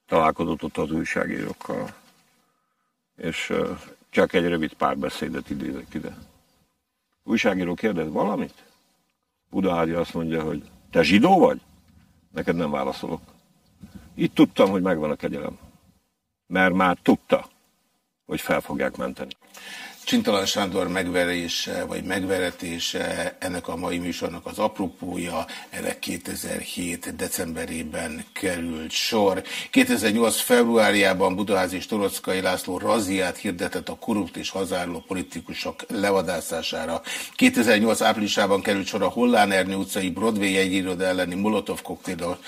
Találkozott ott az újságírókkal. És csak egy rövid párbeszédet idézek ide. Újságíró kérdez valamit? Budaházi azt mondja, hogy te zsidó vagy? Neked nem válaszolok. Itt tudtam, hogy megvan a kegyelem. mert már tudta, hogy fel fogják menteni. Csintalan Sándor megverése, vagy megveretése, ennek a mai műsornak az apropója, ennek 2007. decemberében került sor. 2008. februárjában Budaházi és Torockai László raziát hirdetett a korrupt és hazárló politikusok levadászására. 2008. áprilisában került sor a Hollán Ernő utcai Broadway jegyiroda elleni Molotov koktél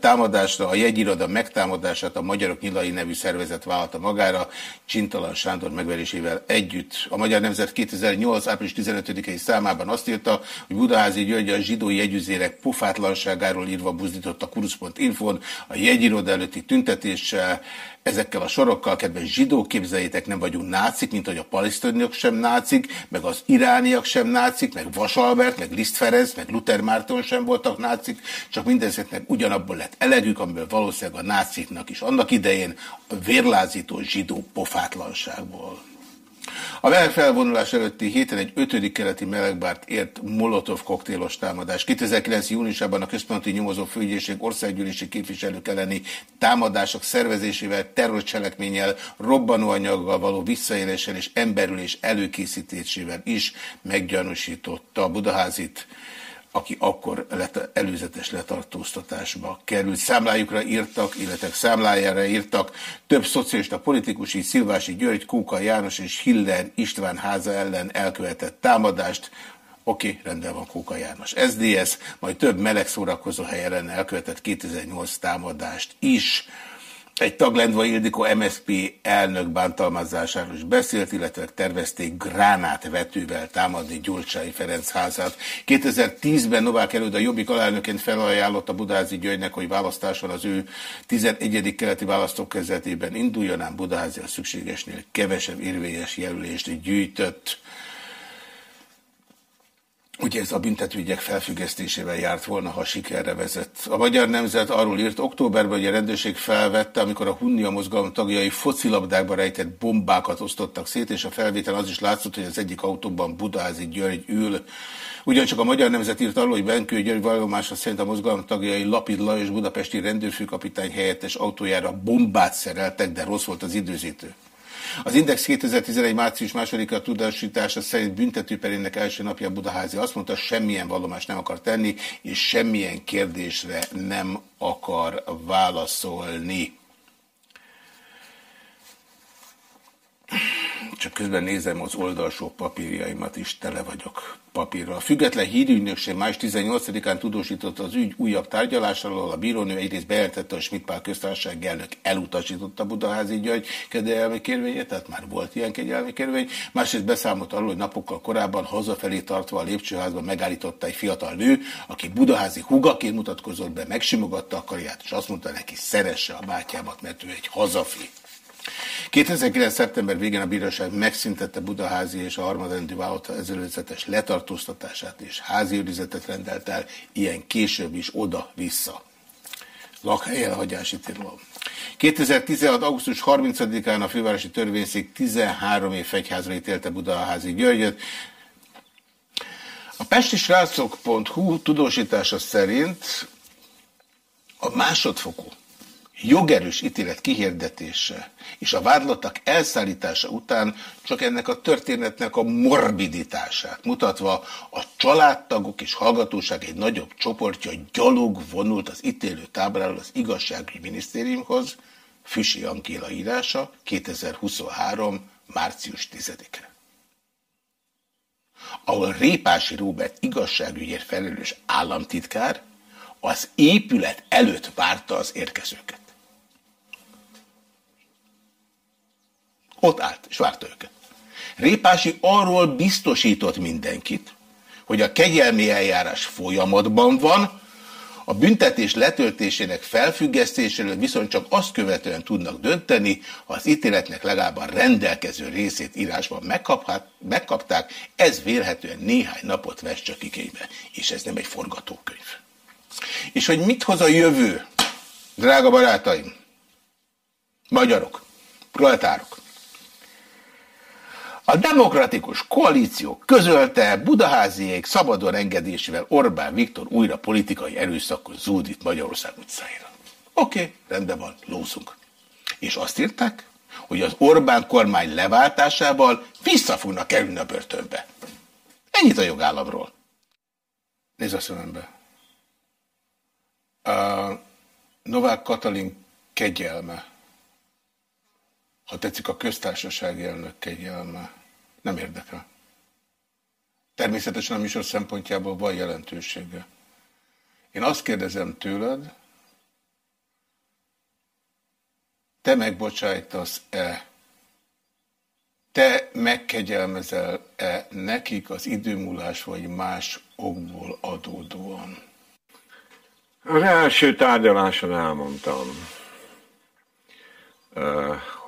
támadásra, a jegyiroda megtámadását a Magyarok Nyilai nevű szervezet vállalta magára, Csintalan Sándor megverésével együtt a Magyar Nemzet 2008. április 15-i számában azt írta, hogy Budaházi György a zsidói jegyüzérek pofátlanságáról írva buzdított a kurusz.infon a jegyiroda előtti tüntetéssel, ezekkel a sorokkal, kedves zsidók, képzeljétek, nem vagyunk nácik, mint hogy a palisztoniok sem nácik, meg az irániak sem nácik, meg Vasalbert, meg Liszt Ferenc, meg Luther Márton sem voltak nácik, csak mindezeknek ugyanabból lett elegük, amiből valószínűleg a náciknak is annak idején a vérlázító zsidó pofátlanságból. A felvonulás előtti héten egy ötödik keleti melegbárt ért Molotov koktélos támadás. 2009. júniusában a Központi Nyomozó Főügyészség országgyűlési képviselők elleni támadások szervezésével, terrorcselekménnyel, robbanóanyaggal való visszaéléssel és emberülés előkészítésével is meggyanúsította Budaházit aki akkor let, előzetes letartóztatásba került. Számlájukra írtak, illetve számlájára írtak több szocialista politikus, így Szilvási György, Kóka János és Hiller István háza ellen elkövetett támadást, Oké, okay, rendben van Kóka János. SDS, majd több meleg szórakozó hely elkövetett 2008 támadást is. Egy taglendva Ildikó MSP elnök bántalmazásáról is beszélt, illetve tervezték gránátvetővel támadni Gyurcsány Ferenc házát. 2010-ben Novák előtt a Jobbik alelnöként felajánlott a Budázi Györgynek, hogy választáson az ő 11. keleti választókezetében induljon, ám Budázi a szükségesnél kevesebb érvényes jelölést gyűjtött. Ugye ez a büntetőügyek felfüggesztésével járt volna, ha sikerre vezet. A Magyar Nemzet arról írt októberben, hogy a rendőrség felvette, amikor a Hunnia mozgalom tagjai focilabdákba rejtett bombákat osztottak szét, és a felvétel az is látszott, hogy az egyik autóban Budázi György ül. Ugyancsak a Magyar Nemzet írt arról, hogy Benkő György vallomása szerint a mozgalom tagjai Lapid Lajos budapesti rendőrfőkapitány helyettes autójára bombát szereltek, de rossz volt az időzítő. Az Index 2011. március másodika tudásítása szerint büntetőperének első napja Budaházi azt mondta, semmilyen vallomást nem akar tenni, és semmilyen kérdésre nem akar válaszolni. Csak közben nézem az oldalsó papírjaimat is, tele vagyok papírral. Független hírügynökség május 18-án tudósította az ügy újabb tárgyalásáról, a bírónő egyrészt bejelentette, hogy Schmidt köztársaság elnök elutasította Budaházi György kegyelmi kérvényét, tehát már volt ilyen kegyelmi kérvény. Másrészt beszámolt arról, hogy napokkal korábban hazafelé tartva a lépcsőházban megállította egy fiatal nő, aki Budaházi hugaként mutatkozott be, megsimogatta a karját, és azt mondta neki, szeresse a bátyámat, mert ő egy hazafi. 2009. szeptember végén a bíróság megszüntette Budaházi és a harmadrendű vállalata ezelőzetes letartóztatását és házi őrizetet rendelt el, ilyen később is oda-vissza. Lakhely elhagyási tilalom. 2016. augusztus 30-án a fővárosi törvényszék 13 év fegyházra ítélte Budaházi Györgyöt. A pestisrácok.hu tudósítása szerint a másodfokú jogerős ítélet kihirdetése és a vádlottak elszállítása után csak ennek a történetnek a morbiditását mutatva a családtagok és hallgatóság egy nagyobb csoportja gyalog vonult az ítélő tábláról az igazságügyi minisztériumhoz, Füsi Angéla írása 2023. március 10-e ahol Répási Róbert igazságügyért felelős államtitkár az épület előtt várta az érkezőket. Ott állt, és várta őket. Répási arról biztosított mindenkit, hogy a kegyelmi eljárás folyamatban van, a büntetés letöltésének felfüggesztéséről viszont csak azt követően tudnak dönteni, ha az ítéletnek legalább a rendelkező részét írásban megkapták, ez vélhetően néhány napot vesz csak igénybe. És ez nem egy forgatókönyv. És hogy mit hoz a jövő, drága barátaim, magyarok, proletárok, a demokratikus koalíció közölte Budaháziék szabadon engedésével Orbán Viktor újra politikai erőszakot zúdít Magyarország utcáira. Oké, okay, rendben van, lózunk. És azt írták, hogy az Orbán kormány leváltásával vissza fognak kerülni a börtönbe. Ennyit a jogállamról. Nézd a szemembe. A Novák Katalin kegyelme, ha tetszik a köztársasági elnök kegyelme, nem érdekel. Természetesen a műsor szempontjából van jelentősége. Én azt kérdezem tőled, te megbocsájtasz-e, te megkegyelmezel-e nekik az időmúlás vagy más okból adódóan? Az első tárgyaláson elmondtam,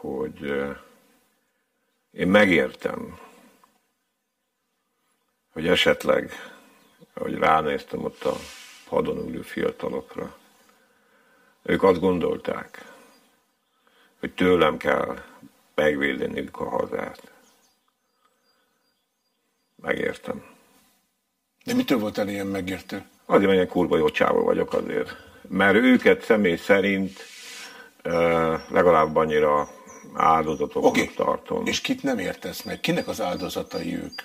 hogy én megértem, hogy esetleg, ahogy ránéztem ott a padon ülő fiatalokra, ők azt gondolták, hogy tőlem kell megvédeniük a hazát. Megértem. De mitől volt el ilyen megértő? Azért, mert ilyen kurva jó csávó vagyok azért. Mert őket személy szerint legalább annyira áldozatoknak okay. tartom. És kit nem értesz meg? Kinek az áldozatai ők?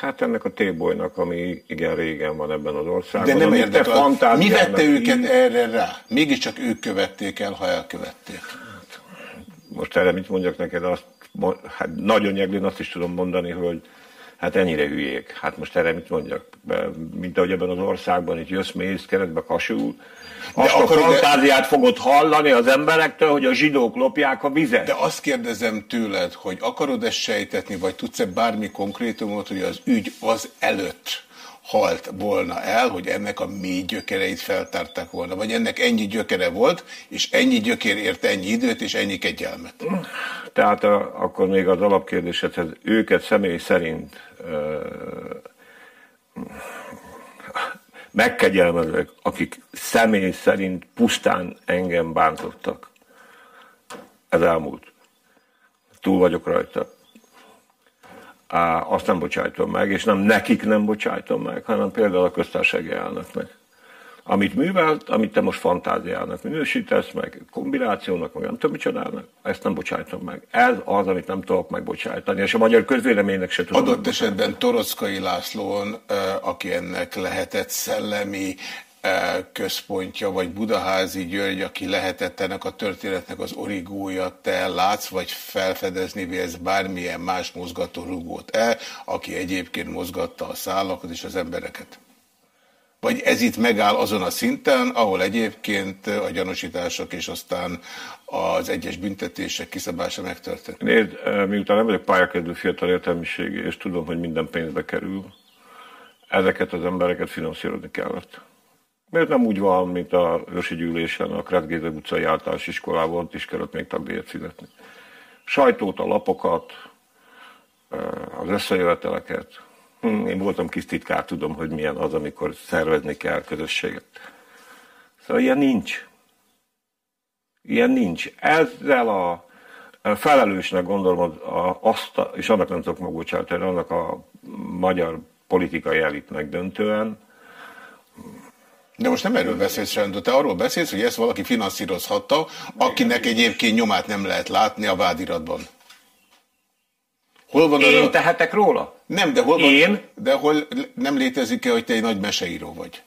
Hát ennek a tébolynak, ami igen régen van ebben az országban. De nem érdekel. Mi vette őket így... erre rá? Mégiscsak ők követték el, ha elkövették. Hát, most erre mit mondjak neked? Azt, hát nagyon nyeglén azt is tudom mondani, hogy Hát ennyire hülyék. Hát most erre mit mondjak? Mint ahogy ebben az országban itt jössz, mész, keretbe kasul, azt a fantáziát de... fogod hallani az emberektől, hogy a zsidók lopják a vizet. De azt kérdezem tőled, hogy akarod ezt sejtetni, vagy tudsz-e bármi konkrétumot, hogy az ügy az előtt halt volna el, hogy ennek a mély gyökereit feltárták volna, vagy ennek ennyi gyökere volt, és ennyi gyökér érte ennyi időt, és ennyi kegyelmet. Tehát a, akkor még az alapkérdésedhez őket személy szerint megkegyelmezek, akik személy szerint pusztán engem bántottak. Ez elmúlt. Túl vagyok rajta. Azt nem bocsájtom meg, és nem nekik nem bocsájtom meg, hanem például a köztársasági elnöknek amit művelt, amit te most fantáziának minősítesz, meg kombinációnak, meg nem tudom micsodának, ezt nem bocsájtom meg. Ez az, amit nem tudok megbocsájtani, és a magyar közvéleménynek se tudom Adott esetben Torockai Lászlón, aki ennek lehetett szellemi központja, vagy Budaházi György, aki lehetett ennek a történetnek az origója, te látsz, vagy felfedezni vélsz bármilyen más mozgató rugót-e, aki egyébként mozgatta a szállakat és az embereket? Vagy ez itt megáll azon a szinten, ahol egyébként a gyanúsítások és aztán az egyes büntetések kiszabása megtörtént? Nézd, miután nem vagyok pályakezdő fiatal értelmiségi, és tudom, hogy minden pénzbe kerül, ezeket az embereket finanszírozni kellett. Mert nem úgy van, mint a Ősi Gyűlésen, a Kretgéze utcai általános iskolában, ott is kellett még tagdíjat fizetni. Sajtót, a lapokat, az összejöveteleket, Hm, én voltam kis titkár, tudom, hogy milyen az, amikor szervezni kell közösséget. Szóval ilyen nincs. Ilyen nincs. Ezzel a felelősnek gondolom azt, és annak nem tudok megbocsátani, annak a magyar politikai elitnek döntően. De most nem erről beszélsz, Sándor, te arról beszélsz, hogy ezt valaki finanszírozhatta, akinek egyébként nyomát nem lehet látni a vádiratban. Hol van Én a... tehetek róla? Nem, de hol van... Én? De hol nem létezik-e, hogy te egy nagy meseíró vagy?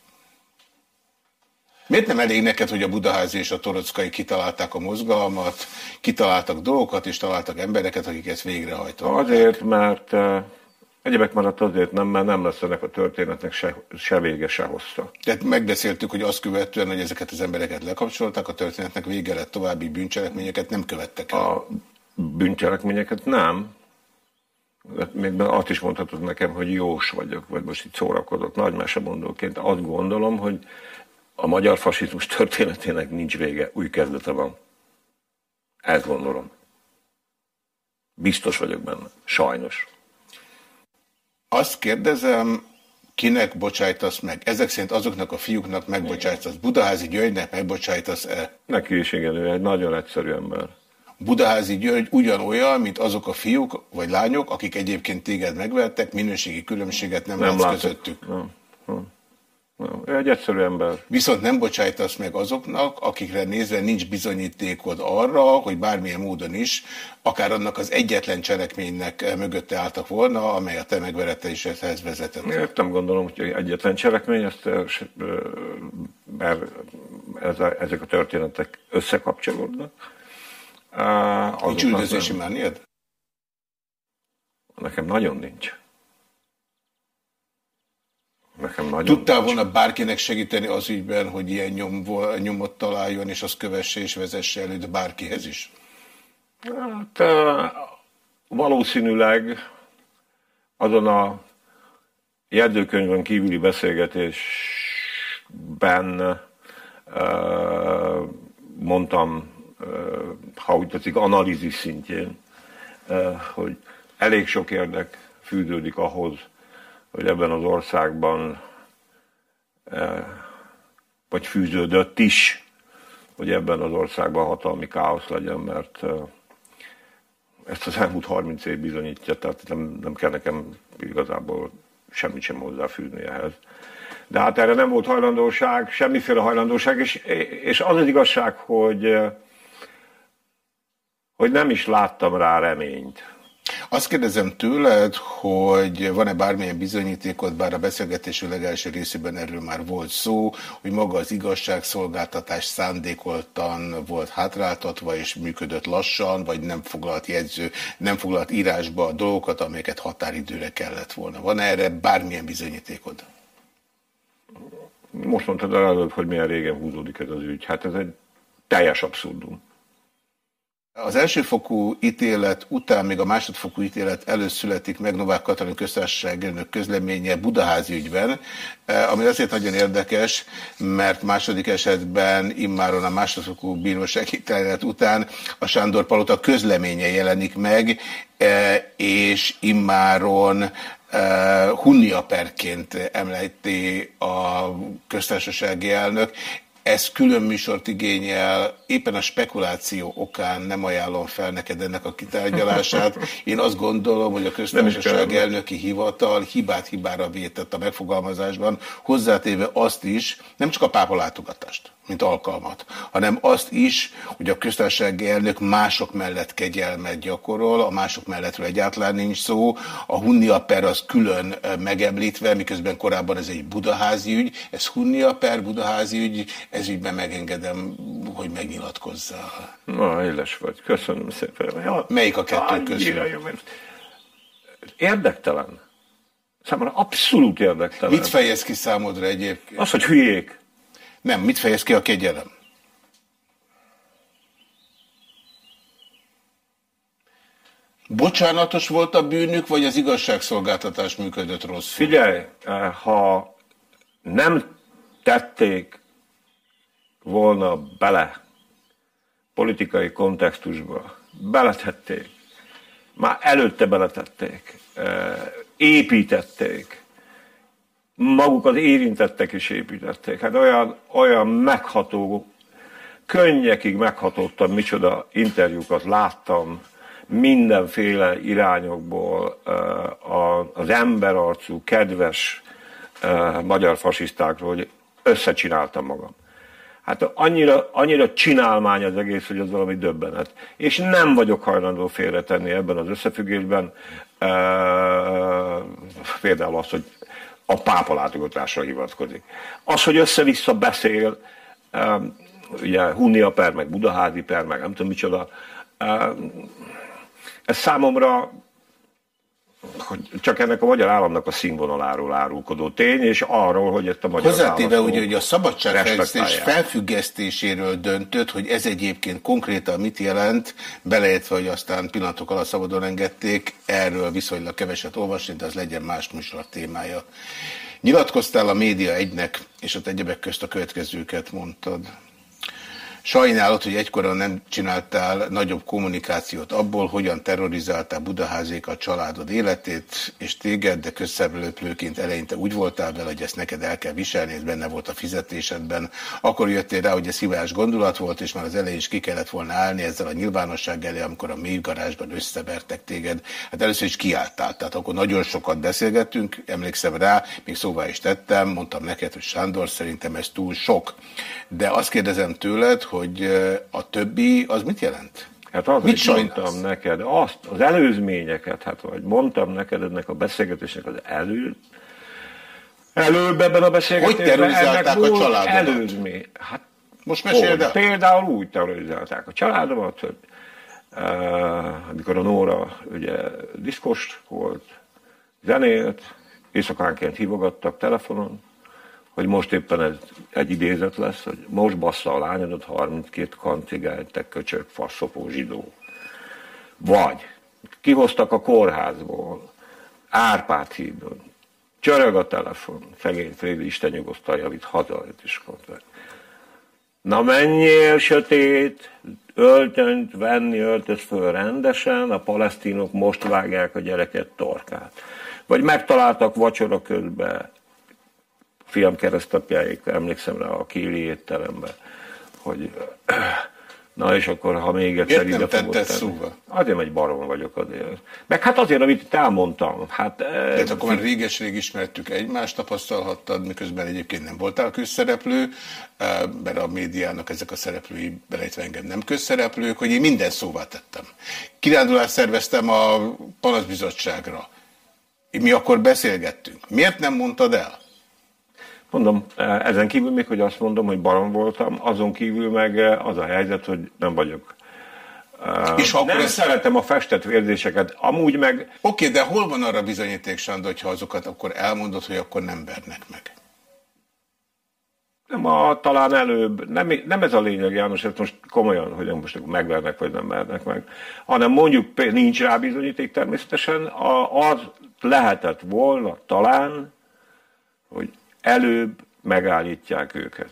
Miért nem elég neked, hogy a Budaházi és a Torockai kitalálták a mozgalmat, kitaláltak dolgokat, és találtak embereket, akik ezt végrehajtanak? Azért, mert uh, egyebek maradt azért nem, mert nem lesz ennek a történetnek se, se vége, se hossza. Tehát megbeszéltük, hogy azt követően, hogy ezeket az embereket lekapcsolták, a történetnek vége lett további bűncselekményeket nem követtek el. A bűncselekményeket nem, még azt is mondhatod nekem, hogy jós vagyok, vagy most itt szórakozok nagy mesemondóként. Azt gondolom, hogy a magyar fasizmus történetének nincs vége, új kezdete van. Ezt gondolom. Biztos vagyok benne. Sajnos. Azt kérdezem, kinek bocsájtasz meg? Ezek szerint azoknak a fiúknak megbocsájtasz. Budaházi Györgynek megbocsájtasz-e? Neki is igen, ő egy nagyon egyszerű ember. Budaházi György ugyanolyan, mint azok a fiúk vagy lányok, akik egyébként téged megvertek, minőségi különbséget nem, nem látsz közöttük. Nem. nem. Ő egy egyszerű ember. Viszont nem bocsájtasz meg azoknak, akikre nézve nincs bizonyítékod arra, hogy bármilyen módon is, akár annak az egyetlen cselekménynek mögötte álltak volna, amely a te megveretéshez vezetett. Én nem gondolom, hogy egyetlen cselekmény, ezt, mert ez a, ezek a történetek összekapcsolódnak. Nincs üldözési mániad? Nekem nagyon nincs. Nekem nagyon Tudtál volna bárkinek segíteni az ügyben, hogy ilyen nyom, nyomot találjon, és azt kövesse és vezesse előtt bárkihez is? Hát, valószínűleg azon a jegyzőkönyvön kívüli beszélgetésben mondtam, ha úgy tetszik, analízis szintjén, hogy elég sok érdek fűződik ahhoz, hogy ebben az országban vagy fűződött is, hogy ebben az országban hatalmi káosz legyen, mert ezt az elmúlt 30 év bizonyítja, tehát nem, nem kell nekem igazából semmit sem hozzáfűzni ehhez. De hát erre nem volt hajlandóság, semmiféle hajlandóság, és, és az az igazság, hogy, hogy nem is láttam rá reményt. Azt kérdezem tőled, hogy van-e bármilyen bizonyítékod, bár a beszélgetésű legelső részében erről már volt szó, hogy maga az igazságszolgáltatás szándékoltan volt hátráltatva és működött lassan, vagy nem foglalt jegyző, nem foglalt írásba a dolgokat, amelyeket határidőre kellett volna. Van -e erre bármilyen bizonyítékod? Most mondtad el előbb, hogy milyen régen húzódik ez az ügy. Hát ez egy teljes abszurdum. Az elsőfokú ítélet után még a másodfokú ítélet előtt születik meg Novák Katalin köztársaság elnök közleménye Budaházi ügyben, eh, ami azért nagyon érdekes, mert második esetben immáron a másodfokú bíróság ítélet után a Sándor Palota közleménye jelenik meg, eh, és immáron eh, Hunnia perként említi a köztársasági elnök. Ez külön műsort igényel, éppen a spekuláció okán nem ajánlom fel neked ennek a kitárgyalását. Én azt gondolom, hogy a köztársaság elnöki hivatal hibát hibára vétett a megfogalmazásban, hozzátéve azt is, nem csak a pápa látogatást, mint alkalmat, hanem azt is, hogy a köztársasági elnök mások mellett kegyelmet gyakorol, a mások mellettről egyáltalán nincs szó, a Hunnia per az külön megemlítve, miközben korábban ez egy budaházi ügy, ez Hunnia per, budaházi ügy, ez ügyben megengedem, hogy megnyilatkozzál. Na, éles vagy, köszönöm szépen. Ja, Melyik a kettő közül? Érdektelen. Számomra abszolút érdektelen. Mit fejez ki számodra egyébként? Az, hogy hülyék. Nem, mit fejez ki a kegyelem? Bocsánatos volt a bűnük, vagy az igazságszolgáltatás működött rosszul? Figyelj, ha nem tették volna bele politikai kontextusba, beletették, már előtte beletették, építették, maguk az érintettek is építették. Hát olyan, olyan megható, könnyekig meghatottam, micsoda interjúkat láttam, mindenféle irányokból az emberarcú, kedves magyar fasisztákról, hogy összecsináltam magam. Hát annyira, annyira csinálmány az egész, hogy az valami döbbenet. És nem vagyok hajlandó félretenni ebben az összefüggésben. E, például az, hogy a pápa látogatásra hivatkozik. Az, hogy össze-vissza beszél, um, ugye Hunnia per, meg Budaházi per, meg nem tudom micsoda, um, ez számomra hogy csak ennek a magyar államnak a színvonaláról árulkodó tény, és arról, hogy ezt a magyar Hozzátéve ugye, hogy a szabadságfejlesztés felfüggesztéséről döntött, hogy ez egyébként konkrétan mit jelent, beleértve, hogy aztán pillanatok alatt szabadon engedték, erről viszonylag keveset olvasni, de az legyen más műsor témája. Nyilatkoztál a média egynek, és ott egyebek közt a következőket mondtad. Sajnálod, hogy egykoron nem csináltál nagyobb kommunikációt abból, hogyan terrorizáltál Budaházék a családod életét, és téged, de közszereplőként eleinte úgy voltál vele, hogy ezt neked el kell viselni, ez benne volt a fizetésedben. Akkor jöttél rá, hogy ez szívás gondolat volt, és már az elején is ki kellett volna állni ezzel a nyilvánosság elé, amikor a mélygarázsban összevertek téged. Hát először is kiálltál, tehát akkor nagyon sokat beszélgettünk, emlékszem rá, még szóvá is tettem, mondtam neked, hogy Sándor, szerintem ez túl sok. De azt kérdezem tőled, hogy a többi, az mit jelent? Hát az, mit mondtam neked, azt, az előzményeket, hát vagy mondtam neked ennek a beszélgetésnek az elő, előbb ebben a beszélgetésben. Hogy terrorizálták a családomat? Előzmény. Hát, Most meséld el. Például úgy terrorizálták a családomat, hogy uh, amikor a Nóra ugye diszkos volt, zenélt, éjszakánként hívogattak telefonon, hogy most éppen ez egy idézet lesz, hogy most bassza a lányodat 32 kantigány, te köcsök, faszopó zsidó. Vagy kihoztak a kórházból, Árpád hídon, csörög a telefon, szegény Frédi Isten nyugosztalja, itt hazajött is mondta. Na menjél sötét, öltönyt venni, öltöz föl rendesen, a palesztinok most vágják a gyereket torkát. Vagy megtaláltak vacsora közben fiam keresztapjáig, emlékszem rá a Kéli étteremben, hogy [CLEARS THROAT] na és akkor, ha még egyszer ide fogod szóba? Azért egy barom vagyok azért. Meg hát azért, amit itt elmondtam. Hát, De hát akkor már réges-rég ismertük egymást, tapasztalhattad, miközben egyébként nem voltál közszereplő, mert a médiának ezek a szereplői, belejtve engem nem közszereplők, hogy én minden szóvá tettem. Kirándulást szerveztem a panaszbizottságra. Mi akkor beszélgettünk. Miért nem mondtad el? Mondom, ezen kívül még, hogy azt mondom, hogy barom voltam, azon kívül meg az a helyzet, hogy nem vagyok. És akkor nem ezt... szeretem a festett vérzéseket, amúgy meg... Oké, de hol van arra bizonyíték, Sándor, hogyha azokat akkor elmondod, hogy akkor nem vernek meg? Nem a, talán előbb, nem, nem ez a lényeg, János, ez most komolyan, hogy most megvernek, vagy nem vernek meg, hanem mondjuk nincs rá bizonyíték természetesen, a, az lehetett volna talán, hogy előbb megállítják őket.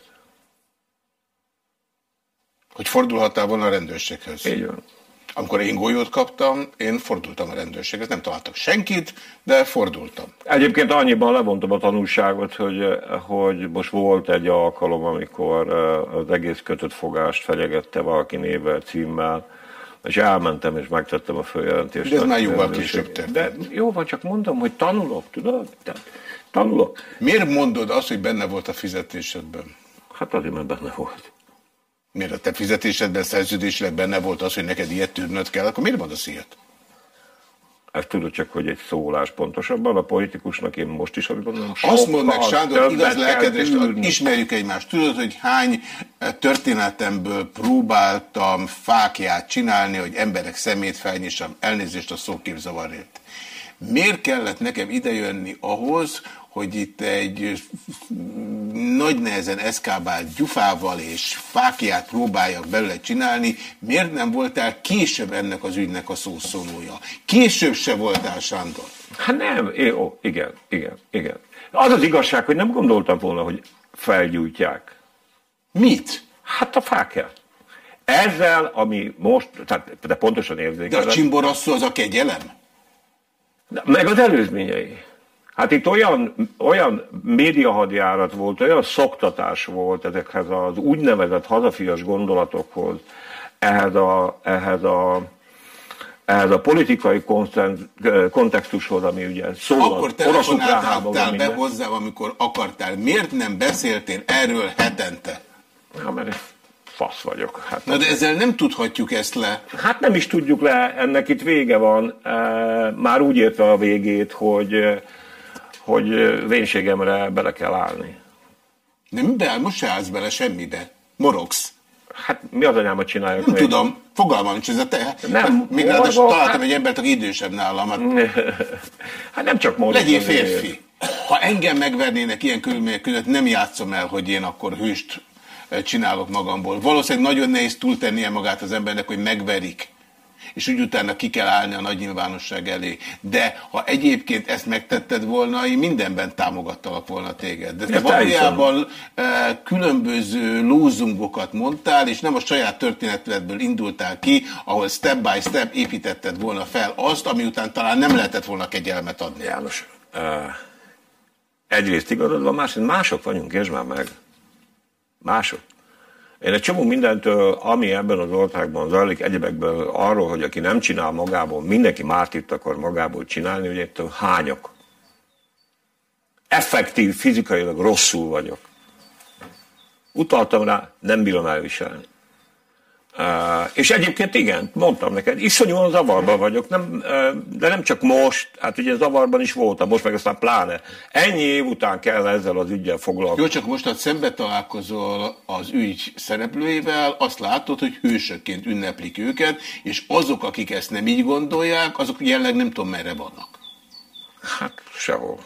Hogy fordulhattál volna a rendőrséghez? Így van. Amikor én golyót kaptam, én fordultam a rendőrséghez. Nem találtak senkit, de fordultam. Egyébként annyiban levontam a tanulságot, hogy, hogy most volt egy alkalom, amikor az egész kötött fogást fenyegette valaki névvel, címmel, és elmentem, és megtettem a följelentést. De ez már jóval később történt. De jó van, csak mondom, hogy tanulok, tudod? Tehát tanulok. Miért mondod azt, hogy benne volt a fizetésedben? Hát azért, mert benne volt. Miért a te fizetésedben szerződésileg benne volt az, hogy neked ilyet tűrnöd kell, akkor miért mondasz ilyet? Ezt tudod csak, hogy egy szólás pontosabban, a politikusnak én most is azt gondolom, Azt mondd meg, Sándor, igaz lelkedre, ismerjük egymást. Tudod, hogy hány eh, történetemből próbáltam fákját csinálni, hogy emberek szemét felnyissam, elnézést a szóképzavarért. Miért kellett nekem idejönni ahhoz, hogy itt egy nagy nehezen eszkábált gyufával és fákját próbáljak belőle csinálni, miért nem voltál később ennek az ügynek a szószólója? Később se voltál, Sándor. Hát nem, ó, igen, igen, igen. Az az igazság, hogy nem gondoltam volna, hogy felgyújtják. Mit? Hát a fákját. Ezzel, ami most, tehát de pontosan érzékelem. De a csimborasszó az a kegyelem? Meg az előzményei. Hát itt olyan, olyan médiahadjárat volt, olyan szoktatás volt ezekhez az úgynevezett hazafias gondolatokhoz, ehhez a, ehhez a, ehhez a politikai kontextushoz, ami ugye szól Akkor telefonáltál be hozzá, amikor akartál. Miért nem beszéltél erről hetente? Na, mert fasz vagyok. Hát Na de ezzel nem tudhatjuk ezt le. Hát nem is tudjuk le, ennek itt vége van. Már úgy érte a végét, hogy hogy vénségemre bele kell állni. Nem, de most se állsz bele semmibe. Morogsz. Hát mi az anyámat csináljuk? Nem még? tudom, fogalmam nincs, ez a te. Nem, hát, még ráadásul találtam hát... egy embert, aki idősebb nálam. Hát, [LAUGHS] hát nem csak morogsz. Legyél férfi. Ha engem megvernének ilyen körülmények között, nem játszom el, hogy én akkor hőst csinálok magamból. Valószínűleg nagyon nehéz túltennie magát az embernek, hogy megverik. És úgy utána ki kell állni a nagy nyilvánosság elé. De ha egyébként ezt megtetted volna, én mindenben támogattalak volna téged. De te valójában e, különböző lózungokat mondtál, és nem a saját történetedből indultál ki, ahol step by step építetted volna fel azt, ami után talán nem lehetett volna kegyelmet adni. János, uh, egyrészt igazad van, másrészt mások vagyunk, és már meg. Mások. Én egy csomó mindentől, ami ebben az országban zajlik, egyebekből arról, hogy aki nem csinál magából, mindenki mártírt akar magából csinálni, hogy ettől hányok. Effektív, fizikailag rosszul vagyok. Utaltam rá, nem bírom elviselni. Uh, és egyébként igen, mondtam neked, iszonyúan zavarban vagyok, nem, uh, de nem csak most, hát ugye zavarban is voltam, most meg aztán pláne. Ennyi év után kell ezzel az ügyel foglalkozni. Jó, csak most, ha szembe találkozol az ügy szereplőivel, azt látod, hogy hősökként ünneplik őket, és azok, akik ezt nem így gondolják, azok jelenleg nem tudom merre vannak. Hát sehol.